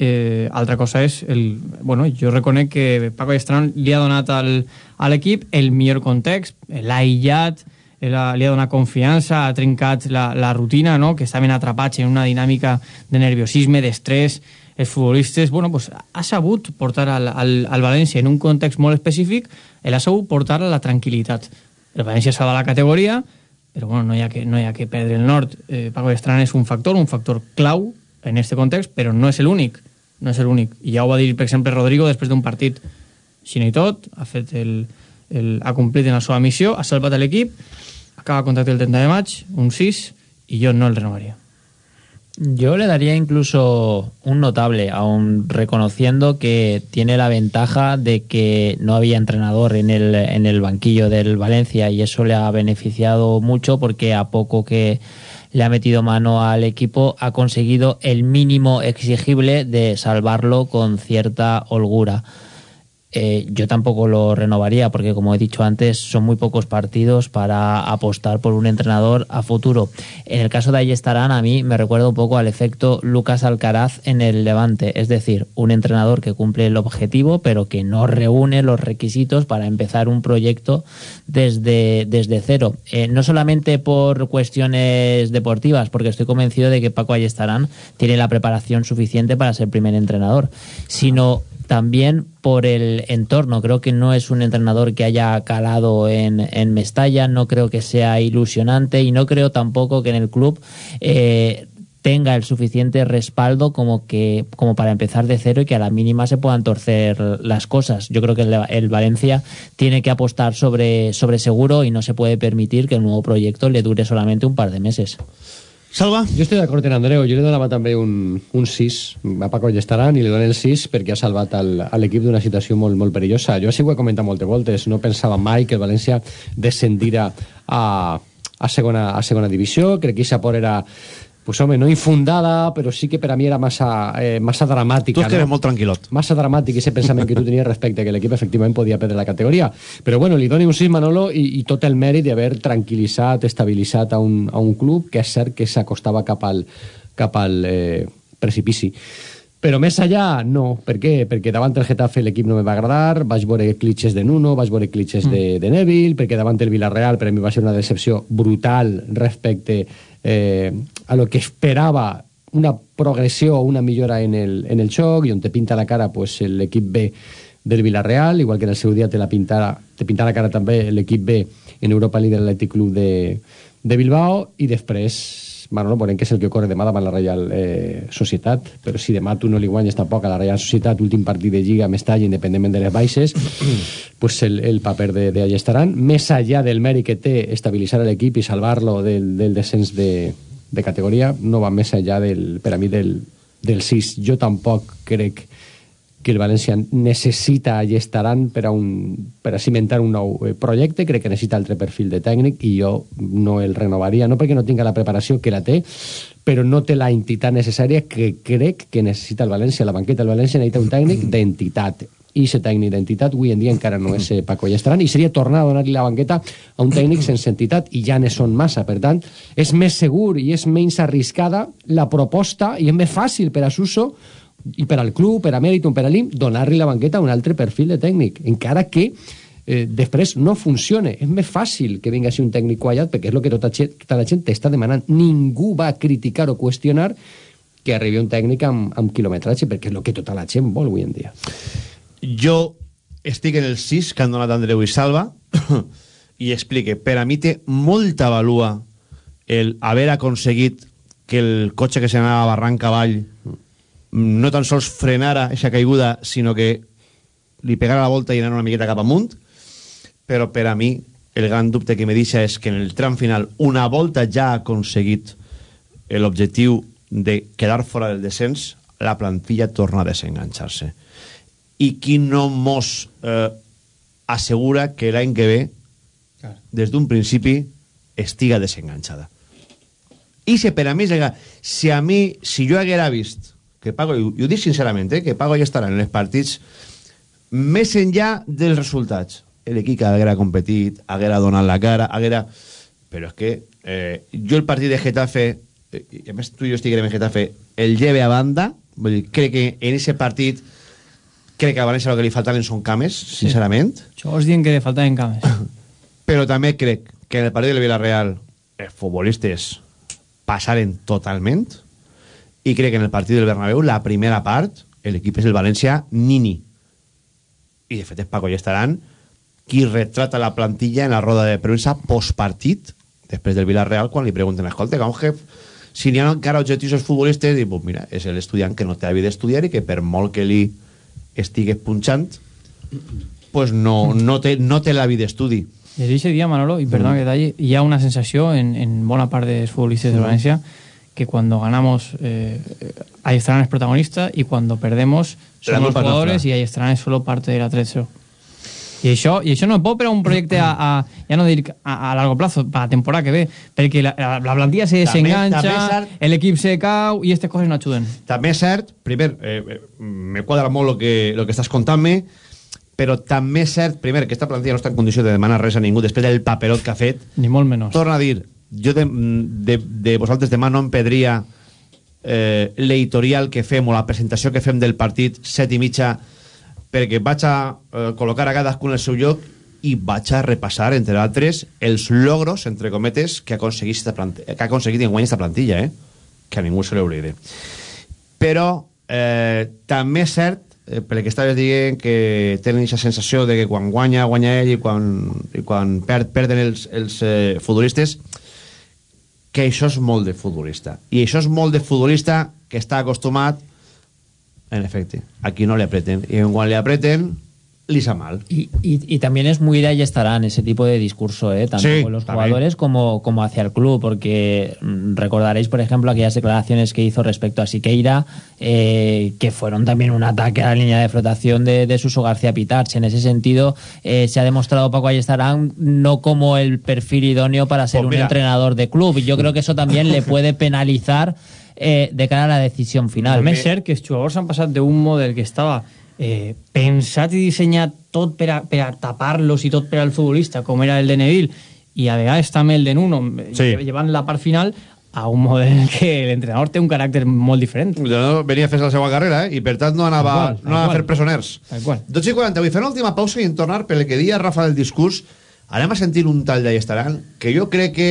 Eh, altra cosa és, el, bueno, jo reconec que Paco Estran li ha donat al, a l'equip el millor context, l'ha aïllat, la, li ha donat confiança, ha trencat la, la rutina, no? que estaven atrapats en una dinàmica de nerviosisme, d'estrès, els futbolistes, bueno, pues, ha sabut portar al, al, al València en un context molt específic, el ha sabut portar a la tranquil·litat. El València salva la categoria, però bueno, no hi ha que, no hi ha que perdre el nord. Eh, Paco Estran és un factor, un factor clau en este context, però no és l'únic. No és l'únic. I ja ho va dir, per exemple, Rodrigo després d'un partit Així no i tot, ha, fet el, el, ha complit en la seva missió, ha salvat l'equip, acaba contracte el 30 de maig, un 6, i jo no el renovaria. Yo le daría incluso un notable, aun reconociendo que tiene la ventaja de que no había entrenador en el, en el banquillo del Valencia y eso le ha beneficiado mucho porque a poco que le ha metido mano al equipo ha conseguido el mínimo exigible de salvarlo con cierta holgura. Eh, yo tampoco lo renovaría porque, como he dicho antes, son muy pocos partidos para apostar por un entrenador a futuro. En el caso de Ayestarán, a mí me recuerda un poco al efecto Lucas Alcaraz en el Levante, es decir, un entrenador que cumple el objetivo pero que no reúne los requisitos para empezar un proyecto desde, desde cero. Eh, no solamente por cuestiones deportivas, porque estoy convencido de que Paco Ayestarán tiene la preparación suficiente para ser primer entrenador, sino también por el entorno. Creo que no es un entrenador que haya calado en, en Mestalla, no creo que sea ilusionante y no creo tampoco que en el club eh, tenga el suficiente respaldo como que como para empezar de cero y que a la mínima se puedan torcer las cosas. Yo creo que el, Valencia tiene que apostar sobre, sobre seguro y no se puede permitir que el nuevo proyecto le dure solamente un par de meses. Salva? Jo estic d'acord amb Andreu, jo li donava també un, un 6 a Paco Llestaran i li dono el 6 perquè ha salvat l'equip d'una situació molt, molt perillosa. Jo així ho he comentat moltes voltes, no pensava mai que el València descendira a, a, segona, a segona divisió, crec que aquesta por era pues home, no infundada, però sí que per a mi era massa, eh, massa dramàtica. Tu és que no? eres molt tranquil·lot. Massa dramàtic ese pensament que tu tenies respecte que l'equip efectivament podia perdre la categoria. Però bueno, li doni un 6 Manolo i, i tot el mèrit d'haver tranquil·litzat, estabilitzat a un, a un club que és cert que s'acostava cap al, cap al eh, precipici. Però més allà, no. Per què? Perquè davant el Getafe l'equip no me va agradar, vaig veure clitxes de Nuno, vaig veure clitxes mm. de, de Neville, perquè davant el Villarreal per a mi va ser una decepció brutal respecte eh, a lo que esperava una progressió o una millora en el, en el i on te pinta la cara pues, l'equip B del Villarreal, igual que en el seu dia te, la pintara, te pinta la cara també l'equip B en Europa League de l'Atlètic Club de, de Bilbao i després Manolo, què és el que ocorre demà davant la Reial eh, Societat, però si demà tu no li guanyes tampoc a la Reial Societat, últim partit de Lliga, Mestalla, independentment de les baixes, pues el, el paper de, de allà estaran. Més allà del mèrit que té estabilitzar l'equip i salvar-lo del, del descens de, de categoria, no va més allà del, per a mi del, del 6. Jo tampoc crec que el València necessita i estaran per a, un, per a cimentar un nou eh, projecte, crec que necessita altre perfil de tècnic i jo no el renovaria, no perquè no tinga la preparació que la té, però no té la entitat necessària que crec que necessita el València. La banqueta del València necessita un tècnic d'entitat i aquest tècnic d'entitat avui en dia encara no és eh, Paco Llestaran i seria tornar a donar-li la banqueta a un tècnic sense entitat i ja ne són massa per tant és més segur i és menys arriscada la proposta i és més fàcil per a Suso i per al club, per a Meriton, per a l'IM, donar-li la banqueta a un altre perfil de tècnic, encara que eh, després no funcione. És més fàcil que vinga així un tècnic quallat, perquè és el que tota, tota la gent t'està demanant. Ningú va criticar o qüestionar que arribi un tècnic amb, amb quilometratge, perquè és el que tota la gent vol avui en dia. Jo estic en el 6 que han donat Andreu i Salva i explique, per a mi té molta valua el haver aconseguit que el cotxe que se n'anava barranc avall no tan sols frenara aquesta caiguda, sinó que li pegara la volta i anara una miqueta cap amunt, però per a mi el gran dubte que me deixa és que en el tram final, una volta ja ha aconseguit l'objectiu de quedar fora del descens, la plantilla torna a desenganxar-se. I qui no mos eh, assegura que l'any que ve, des d'un principi, estiga desenganxada. I si per a mi, si a mi, si jo haguera vist que Pago, i ho dic sincerament, eh, que Pago ja estarà en els partits més enllà dels resultats. L'equip haguera competit, haguera donat la cara, haguera... Però és que eh, jo el partit de Getafe, eh, i a més tu i jo estiguem en Getafe, el lleve a banda, vull dir, crec que en aquest partit crec que a València el que li faltaven són cames, Sí. sincerament. Això us dient que li faltaven cames. Però també crec que en el partit del Villarreal els futbolistes passaren totalment i crec que en el partit del Bernabéu la primera part l'equip és el València nini i de fet és Paco Llestaran qui retrata la plantilla en la roda de premsa postpartit després del Villarreal quan li pregunten escolta, com que si n'hi ha encara objectius els futbolistes i pues mira, és l'estudiant que no té haver d'estudiar i que per molt que li estigues punxant pues no, no, té, no té la vida d'estudi. Des d'aquest dia, Manolo, i perdona Mm. que talli, hi ha una sensació en, en bona part dels futbolistas de Mm. Valencia que cuando ganamos eh, ahí estarán es protagonista y cuando perdemos son los jugadores nuestra. y ahí estarán es solo parte del atrecho. I això, I això no és bo per a un projecte a, a ja no dic a, a largo plazo, per la temporada que ve, perquè la, la, la plantilla se desenganxa, l'equip se cau i aquestes coses no ajuden. També és cert, primer, eh, eh, me quadra molt el que, lo que estàs contant-me, però també és cert, primer, que aquesta plantilla no està en condició de demanar res a ningú després del paperot que ha fet. Ni molt menys. Torna a dir, jo de, de, de vosaltres demà no em pedria eh, l'editorial que fem o la presentació que fem del partit set i mitja perquè vaig a eh, col·locar a cadascun el seu lloc i vaig a repassar, entre altres, els logros, entre cometes, que ha aconseguit, que ha aconseguit en guany esta plantilla, eh? que a ningú se l'oblide. Però eh, també és cert, eh, pel que estaves dient, que tenen aquesta sensació de que quan guanya, guanya ell, i quan, i quan perd, perden els, els eh, futbolistes, que això és molt de futbolista. I això és molt de futbolista que està acostumat, en efecte, aquí no le apreten. I quan le apreten, li sa mal. Y, y, y también es muy de ahí estarán ese tipo de discurso, ¿eh? tanto Sí, con los también. jugadores como, como hacia el club, porque mm, recordaréis, por ejemplo, aquellas declaraciones que hizo respecto a Siqueira, eh, que fueron también un ataque a la línea de flotación de, de Suso García Pitarch. En ese sentido, eh, se ha demostrado Paco Ayestarán no como el perfil idóneo para ser Pues un entrenador de club, y yo creo que eso también le puede penalizar eh, de cara a la decisión final. També és cert que els jugadors han passat d'un model que estava eh, pensat i dissenyat tot per a, per a tapar-los i tot per al futbolista, com era el de Neville, i a vegades també el de Nuno, Sí. llevant la part final a un model què l'entrenador té un caràcter molt diferent. No venia a fer la seva carrera eh? i per tant no anava, Tal qual, tal no anava a fer presoners. Tal qual. 12 i 40, vull fer una última pausa i en tornar pel que dia Rafa del discurs anem a sentir un tal d'ahí estaran que jo crec que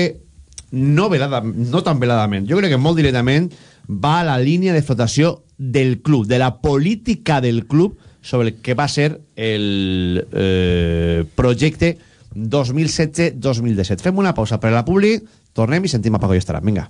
no, velada, no tan veladament, jo crec que molt directament va a la línia de flotació del club, de la política del club sobre el que va ser el eh, projecte 2017-2017. Fem una pausa per a la publi, tornem i sentim a Paco i Estaran. Vinga.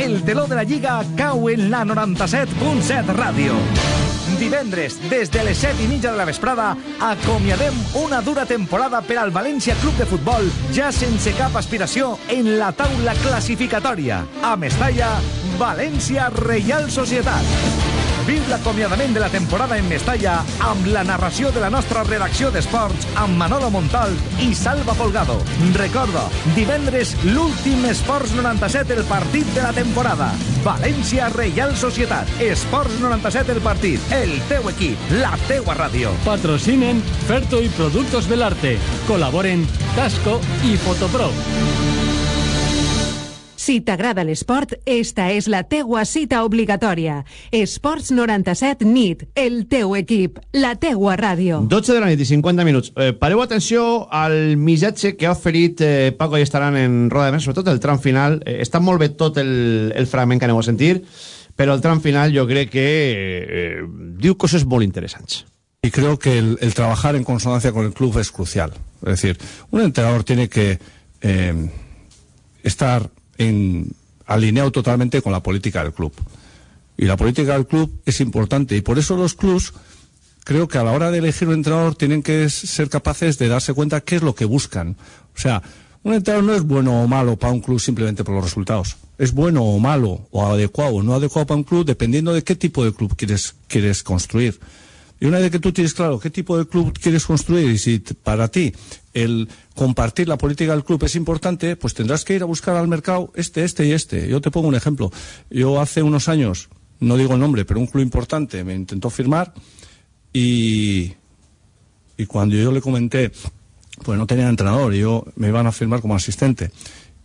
El teló de la Lliga cau en la 97.7 ràdio. Divendres, des de les 7 i mitja de la vesprada, acomiadem una dura temporada per al València Club de Futbol, ja sense cap aspiració en la taula classificatòria. A Mestalla, València Reial Societat. Viu l'acomiadament de la temporada en Mestalla amb la narració de la nostra redacció d'esports amb Manolo Montal i Salva Folgado. Recorda, divendres l'últim Esports 97 el partit de la temporada. València Reial Societat. Esports 97 el partit. El teu equip, la teua ràdio. Patrocinen Ferto y Productos del Arte. Colaboren Tasco y Fotopro. Si t'agrada l'esport, esta és la teua cita obligatòria. Esports 97 NIT, el teu equip, la teua ràdio. 12 de la nit i 50 minuts. Eh, pareu atenció al missatge que ha oferit eh, Paco i estaran en roda de mesa, sobretot el tram final. Eh, està molt bé tot el, el fragment que aneu a sentir, però el tram final jo crec que eh, diu coses molt interessants. Y creo que el, el trabajar en consonancia con el club es crucial. Es decir, un entrenador tiene que eh, estar en, alineado totalmente con la política del club. Y la política del club es importante y por eso los clubs creo que a la hora de elegir un entrenador tienen que ser capaces de darse cuenta qué es lo que buscan. O sea, un entrenador no es bueno o malo para un club simplemente por los resultados. Es bueno o malo, o adecuado o no adecuado para un club, dependiendo de qué tipo de club quieres, quieres construir. Y una vez que tú tienes claro qué tipo de club quieres construir y si para ti el compartir la política del club es importante, pues tendrás que ir a buscar al mercado este, este y este. Yo te pongo un ejemplo. Yo hace unos años, no digo el nombre, pero un club importante me intentó firmar y, y cuando yo le comenté, pues no tenía entrenador, y yo me iban a firmar como asistente.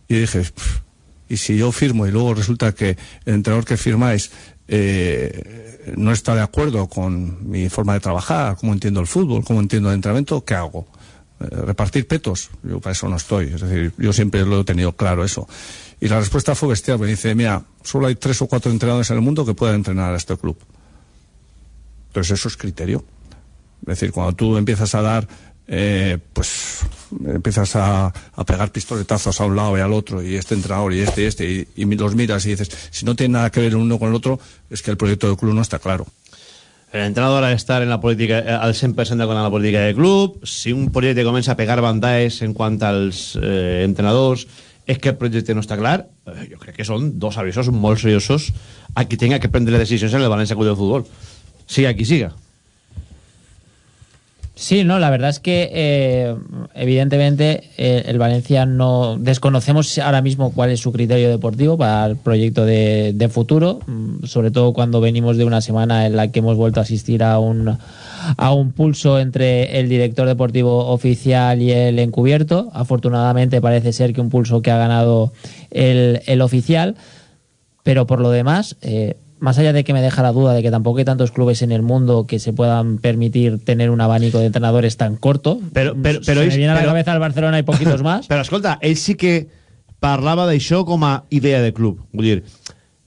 Y dije, "Pff, y si yo firmo y luego resulta que el entrenador que firmáis eh, no está de acuerdo con mi forma de trabajar, cómo entiendo el fútbol, cómo entiendo el entrenamiento, ¿qué hago? Eh, ¿Repartir petos? Yo para eso no estoy. Es decir, yo siempre lo he tenido claro eso. Y la respuesta fue bestial. Me dice, mira, solo hay tres o cuatro entrenadores en el mundo que puedan entrenar a este club. Entonces eso es criterio. Es decir, cuando tú empiezas a dar, eh, pues empiezas a, pegar pistoletazos a un lado y al otro, y este entrenador y este y este, y, y los miras y dices, si no tiene nada que ver el uno con el otro, es que el proyecto del club no está claro. El entrenador ha de estar en la política, eh, al 100% con la política del club. Si un projecte comença a pegar bandalles en quant als eh, entrenadors, és que el projecte no està clar. Eh, jo crec que són dos avisos molt seriosos a qui tenga que prendre decisions en el València Club de Futbol. Siga qui siga. Sí, no, la verdad es que eh, evidentemente eh, el Valencia no desconocemos ahora mismo cuál es su criterio deportivo para el proyecto de, futuro, mm, sobre todo cuando venimos de una semana en la que hemos vuelto a asistir a un a un pulso entre el director deportivo oficial y el encubierto. Afortunadamente parece ser que un pulso que ha ganado el, el oficial, pero por lo demás, eh, más allá de que me deja la duda de que tampoco hay tantos clubes en el mundo que se puedan permitir tener un abanico de entrenadores tan corto, Però, però, se però me ells- viene a la cabeza el Barcelona y poquitos más. Però escolta, ell sí que parlava d'això com a idea de club. Vull dir,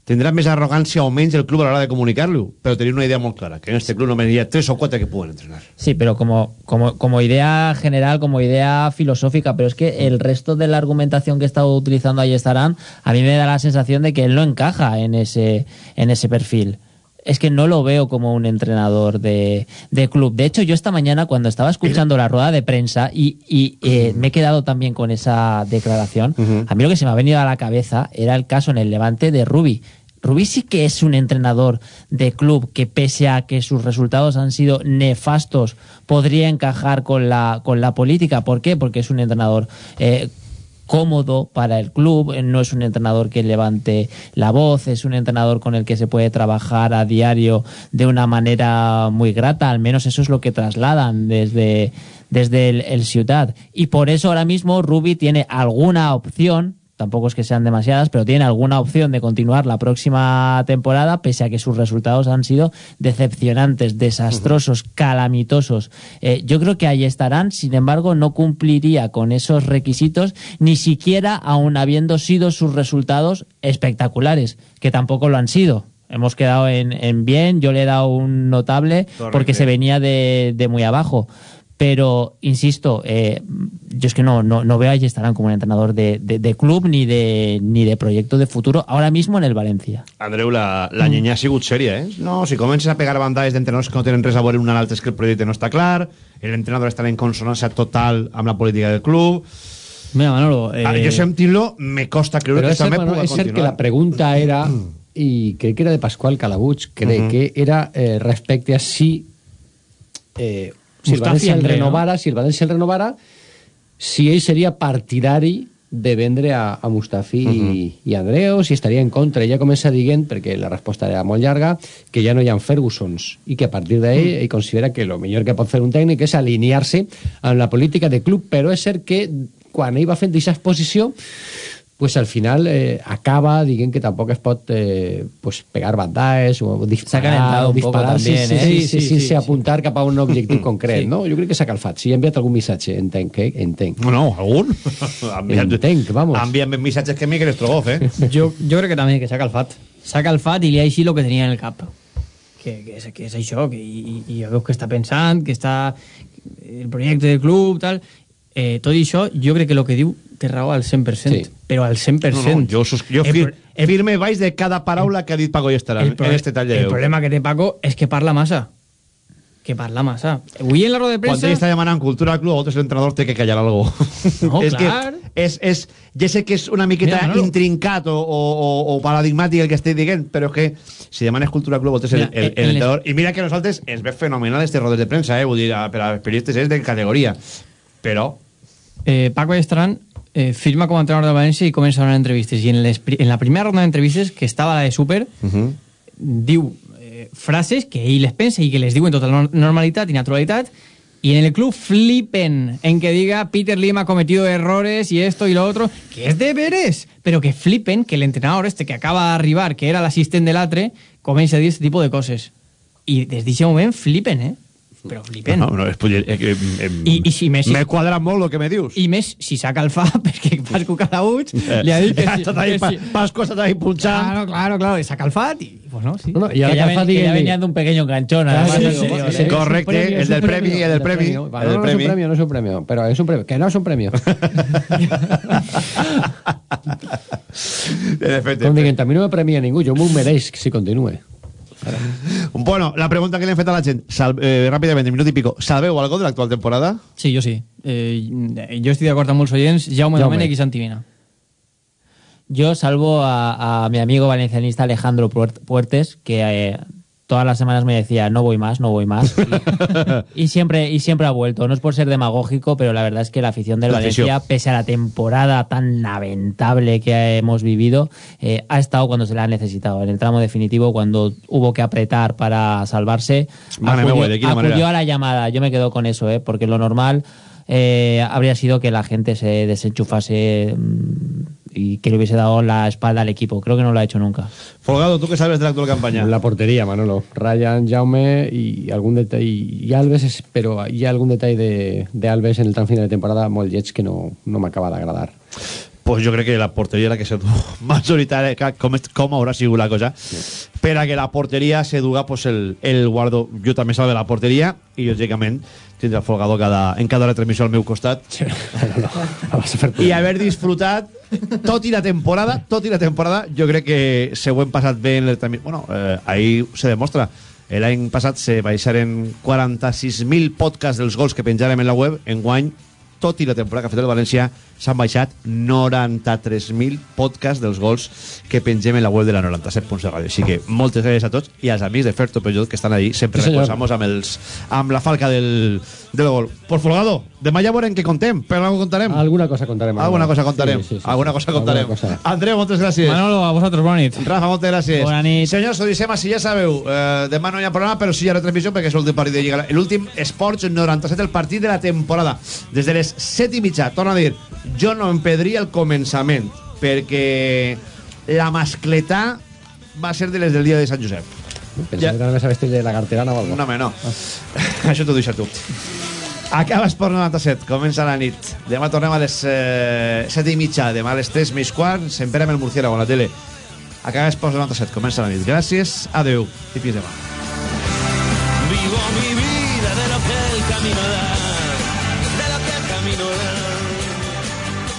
tindrà més arrogància o menys el club a l'hora de comunicar-lo, però tenir una idea molt clara, que en este club només hi ha tres o quatre que poden entrenar. Sí, pero como, como, como idea general, como idea filosófica, pero es que el resto de la argumentación que he estado utilizando ahí estarán, a mí me da la sensación de que él no encaja en ese, en ese perfil. Es que no lo veo como un entrenador de, de club. De hecho, yo esta mañana, cuando estaba escuchando la rueda de prensa y, y, eh, me he quedado también con esa declaración, a mí lo que se me ha venido a la cabeza era el caso en el Levante de Rubi. Rubí sí que es un entrenador de club que pese a que sus resultados han sido nefastos, podría encajar con la, con la política. ¿Por qué? Porque es un entrenador eh, cómodo para el club, eh, no es un entrenador que levante la voz, es un entrenador con el que se puede trabajar a diario de una manera muy grata, al menos eso es lo que trasladan desde, desde el, Ciudad. Y por eso ahora mismo Rubi tiene alguna opción tampoco es que sean demasiadas, pero tiene alguna opción de continuar la próxima temporada, pese a que sus resultados han sido decepcionantes, desastrosos, calamitosos. Eh, yo creo que ahí estarán, sin embargo, no cumpliría con esos requisitos, ni siquiera aun habiendo sido sus resultados espectaculares, que tampoco lo han sido. Hemos quedado en, en bien, yo le he dado un notable Correcto. porque se venía de, de muy abajo. Pero, insisto, eh, yo es que no, no, no veo a estarán como un entrenador de, de, de club ni de, ni de proyecto de futuro ahora mismo en el Valencia. Andreu, la, la llenya ha sigut sèria, eh? No, si comences a pegar bandalles d'entrenadors que no tenen res a veure un amb l'altre és que el projecte no està clar, l'entrenador està en consonància total amb la política del club... Mira, Manolo... Eh... jo sentint-lo, me costa creure que també puga és cert que continuar. la pregunta era, i crec que era de Pascual Calabuig, crec Mhm. que era eh, respecte a si, eh, si el València el André, no? renovara, si el València el renovara, si ell seria partidari de vendre a, a Mustafi i, i Andreu, si estaria en contra. Ella comença dient, perquè la resposta era molt llarga, que ja no hi ha Fergusons i que a partir d'ahí ell considera que el millor que pot fer un tècnic és alinear-se amb la política de club, però és cert que quan ell va fent aquesta exposició pues al final eh, acaba dient que tampoc es pot eh, pues pegar bandades o disparar, calentado un poco disparar también, sí, eh? sí, Sí, sí, sí, sí, sí, sí, apuntar cap a un objectiu concret, Sí. no? Jo crec que s'ha calfat. Si ha enviat algun missatge, entenc, eh? entenc. No, no, algun? Entenc, vamos. Envia'm missatges que Miquel Estrogoff, eh? Jo, jo crec que també que s'ha calfat. S'ha calfat i li ha eixit el que tenia en el cap. Que, que, és, que és això, que, i, i jo veus que està pensant, que està el projecte del club, tal, eh, tot i això, jo crec que el que diu té raó al 100%, Sí. Però al 100%. No, no, jo, jo El fir, pro- firme baix de cada paraula que ha dit Paco el, pro- en este taller. el problema que té Paco és que parla massa. Que parla massa. Avui en la roda de Quan premsa... ell està demanant cultura al club, a vegades l'entrenador té que callar algo. No, és clar. que és, és, ja sé que és una miqueta Mira, intrincat o, o, o, o paradigmàtic el que estic dient, però és que si demanes cultura al club, a vegades el, Mira, el, en- el, en entrenador... I mira que nosaltres ens ve fenomenal este rodes de premsa, eh? vull dir, a- per a periodistes és de categoria. Però eh, Paco Estran eh, firma com a entrenador de València i comença a donar entrevistes. I en, les, en la primera ronda d'entrevistes, que estava la de Super, diu eh, frases que ell les pensa i que les diu en tota nor- normalitat i naturalitat y en el club flipen en que diga Peter Lim ha cometido errores y esto y lo otro, que es deberes, pero que flipen que el entrenador este que acaba de arribar, que era l'assistent de l'altre, comença a dir este tipo de coses. I des d'aquest moment flipen, eh? Però flipen. No, no, és, eh, eh, eh, I, i si Messi... Me quadra molt el que me dius. I més, si s'ha calfat, perquè Pascu Calauig li ha dit que... Estat ahí, que si- Pascu ha estat ahí punxant. Claro, claro, claro, s'ha calfat i, pues no, sí. No, no, y Que ahora ya, ven- que ya venían de un pequeño enganchón. Ah, además, sí, sí, sí, ¿eh? sí. Un premio, el del premi, premio, el del el del premi. premio. El del no, no es un premi. premio, no es un premio, pero es un premio. Que no es un premio. De fet, Com diguen, a mi no me premia ningú, jo m'ho mereix si continue. Bueno, la pregunta que le han fet a la gent, sal, eh, ràpidament, en minut i pico, ¿sabeu algo de l'actual temporada? Sí, jo sí. Eh, jo estic d'acord amb molts oients. Jaume, Jaume. Domènech i Santi Mina. Yo salvo a, a mi amigo valencianista Alejandro Puert- Puertes, que eh, todas las semanas me decía no voy más, no voy más. Y, y siempre, y siempre ha vuelto. No es por ser demagógico, pero la verdad es que la afición del La afición. Valencia, pese a la temporada tan lamentable que hemos vivido, eh, ha estado cuando se la ha necesitado. En el tramo definitivo, cuando hubo que apretar para salvarse, Mane, acudió, a la llamada. Yo me quedo con eso, ¿eh? porque lo normal eh, habría sido que la gente se desenchufase mm, y que le hubiese dado la espalda al equipo. Creo que no lo ha hecho nunca. Folgado, ¿tú qué sabes de la actual campaña? La portería, Manolo. Ryan, Jaume y algún detalle. Y Alves, es- pero hi ha algun detall de, de Alves en el tram final de temporada lleig que no, no m'acaba d'agradar. Pues jo crec que la porteria era que se majoritària, que com, és- com haurà sigut la cosa, per a que la porteria se duga pues, el, el guardo. Jo també salve la porteria i, lògicament, tindrà el folgador cada, en cada retransmissió al meu costat. I haver disfrutat tot i la temporada, tot i la temporada, jo crec que se ho hem passat bé en el retransmissió. Bueno, eh, ahí se demostra. L'any passat se baixaren 46.000 podcasts dels gols que penjàrem en la web, en guany tot i la temporada que ha fet el València, s'han baixat 93.000 podcasts dels gols que pengem en la web de la 97.7 Ràdio. Així que moltes gràcies a tots i als amics de Ferto Peugeot que estan ahí, sempre Sí, recolzamos amb, els, amb la falca del, del gol. Por Folgado, demà ja veurem què contem, però algo contarem. Alguna cosa contarem. Alguna cosa contarem. Sí, sí, sí, Alguna cosa contarem. Alguna cosa. Andreu, moltes gràcies. Manolo, a vosaltres, bona nit. Rafa, moltes gràcies. Bona nit. Senyors, Odissema, si ja sabeu, eh, demà no hi ha programa, però sí hi ha retransmissió perquè és l'últim partit de Lliga. L'últim Esports 97, el partit de la temporada. Des de les 7 i mitja, torno a dir, jo no em perdria el començament, perquè la mascletà va ser de les del dia de Sant Josep. Pensava que anaves a vestir de lagarterana o algo. No, home, no. Això t'ho deixa tu. Acaba Esport 97, comença la nit. Demà tornem a les eh, 7 i mitja, demà a les 3 més quart, sempre amb el Murciélago a la tele. Acaba Esport 97, comença la nit. Gràcies, adeu i fins demà. Vivo mi vida de lo que el camino da.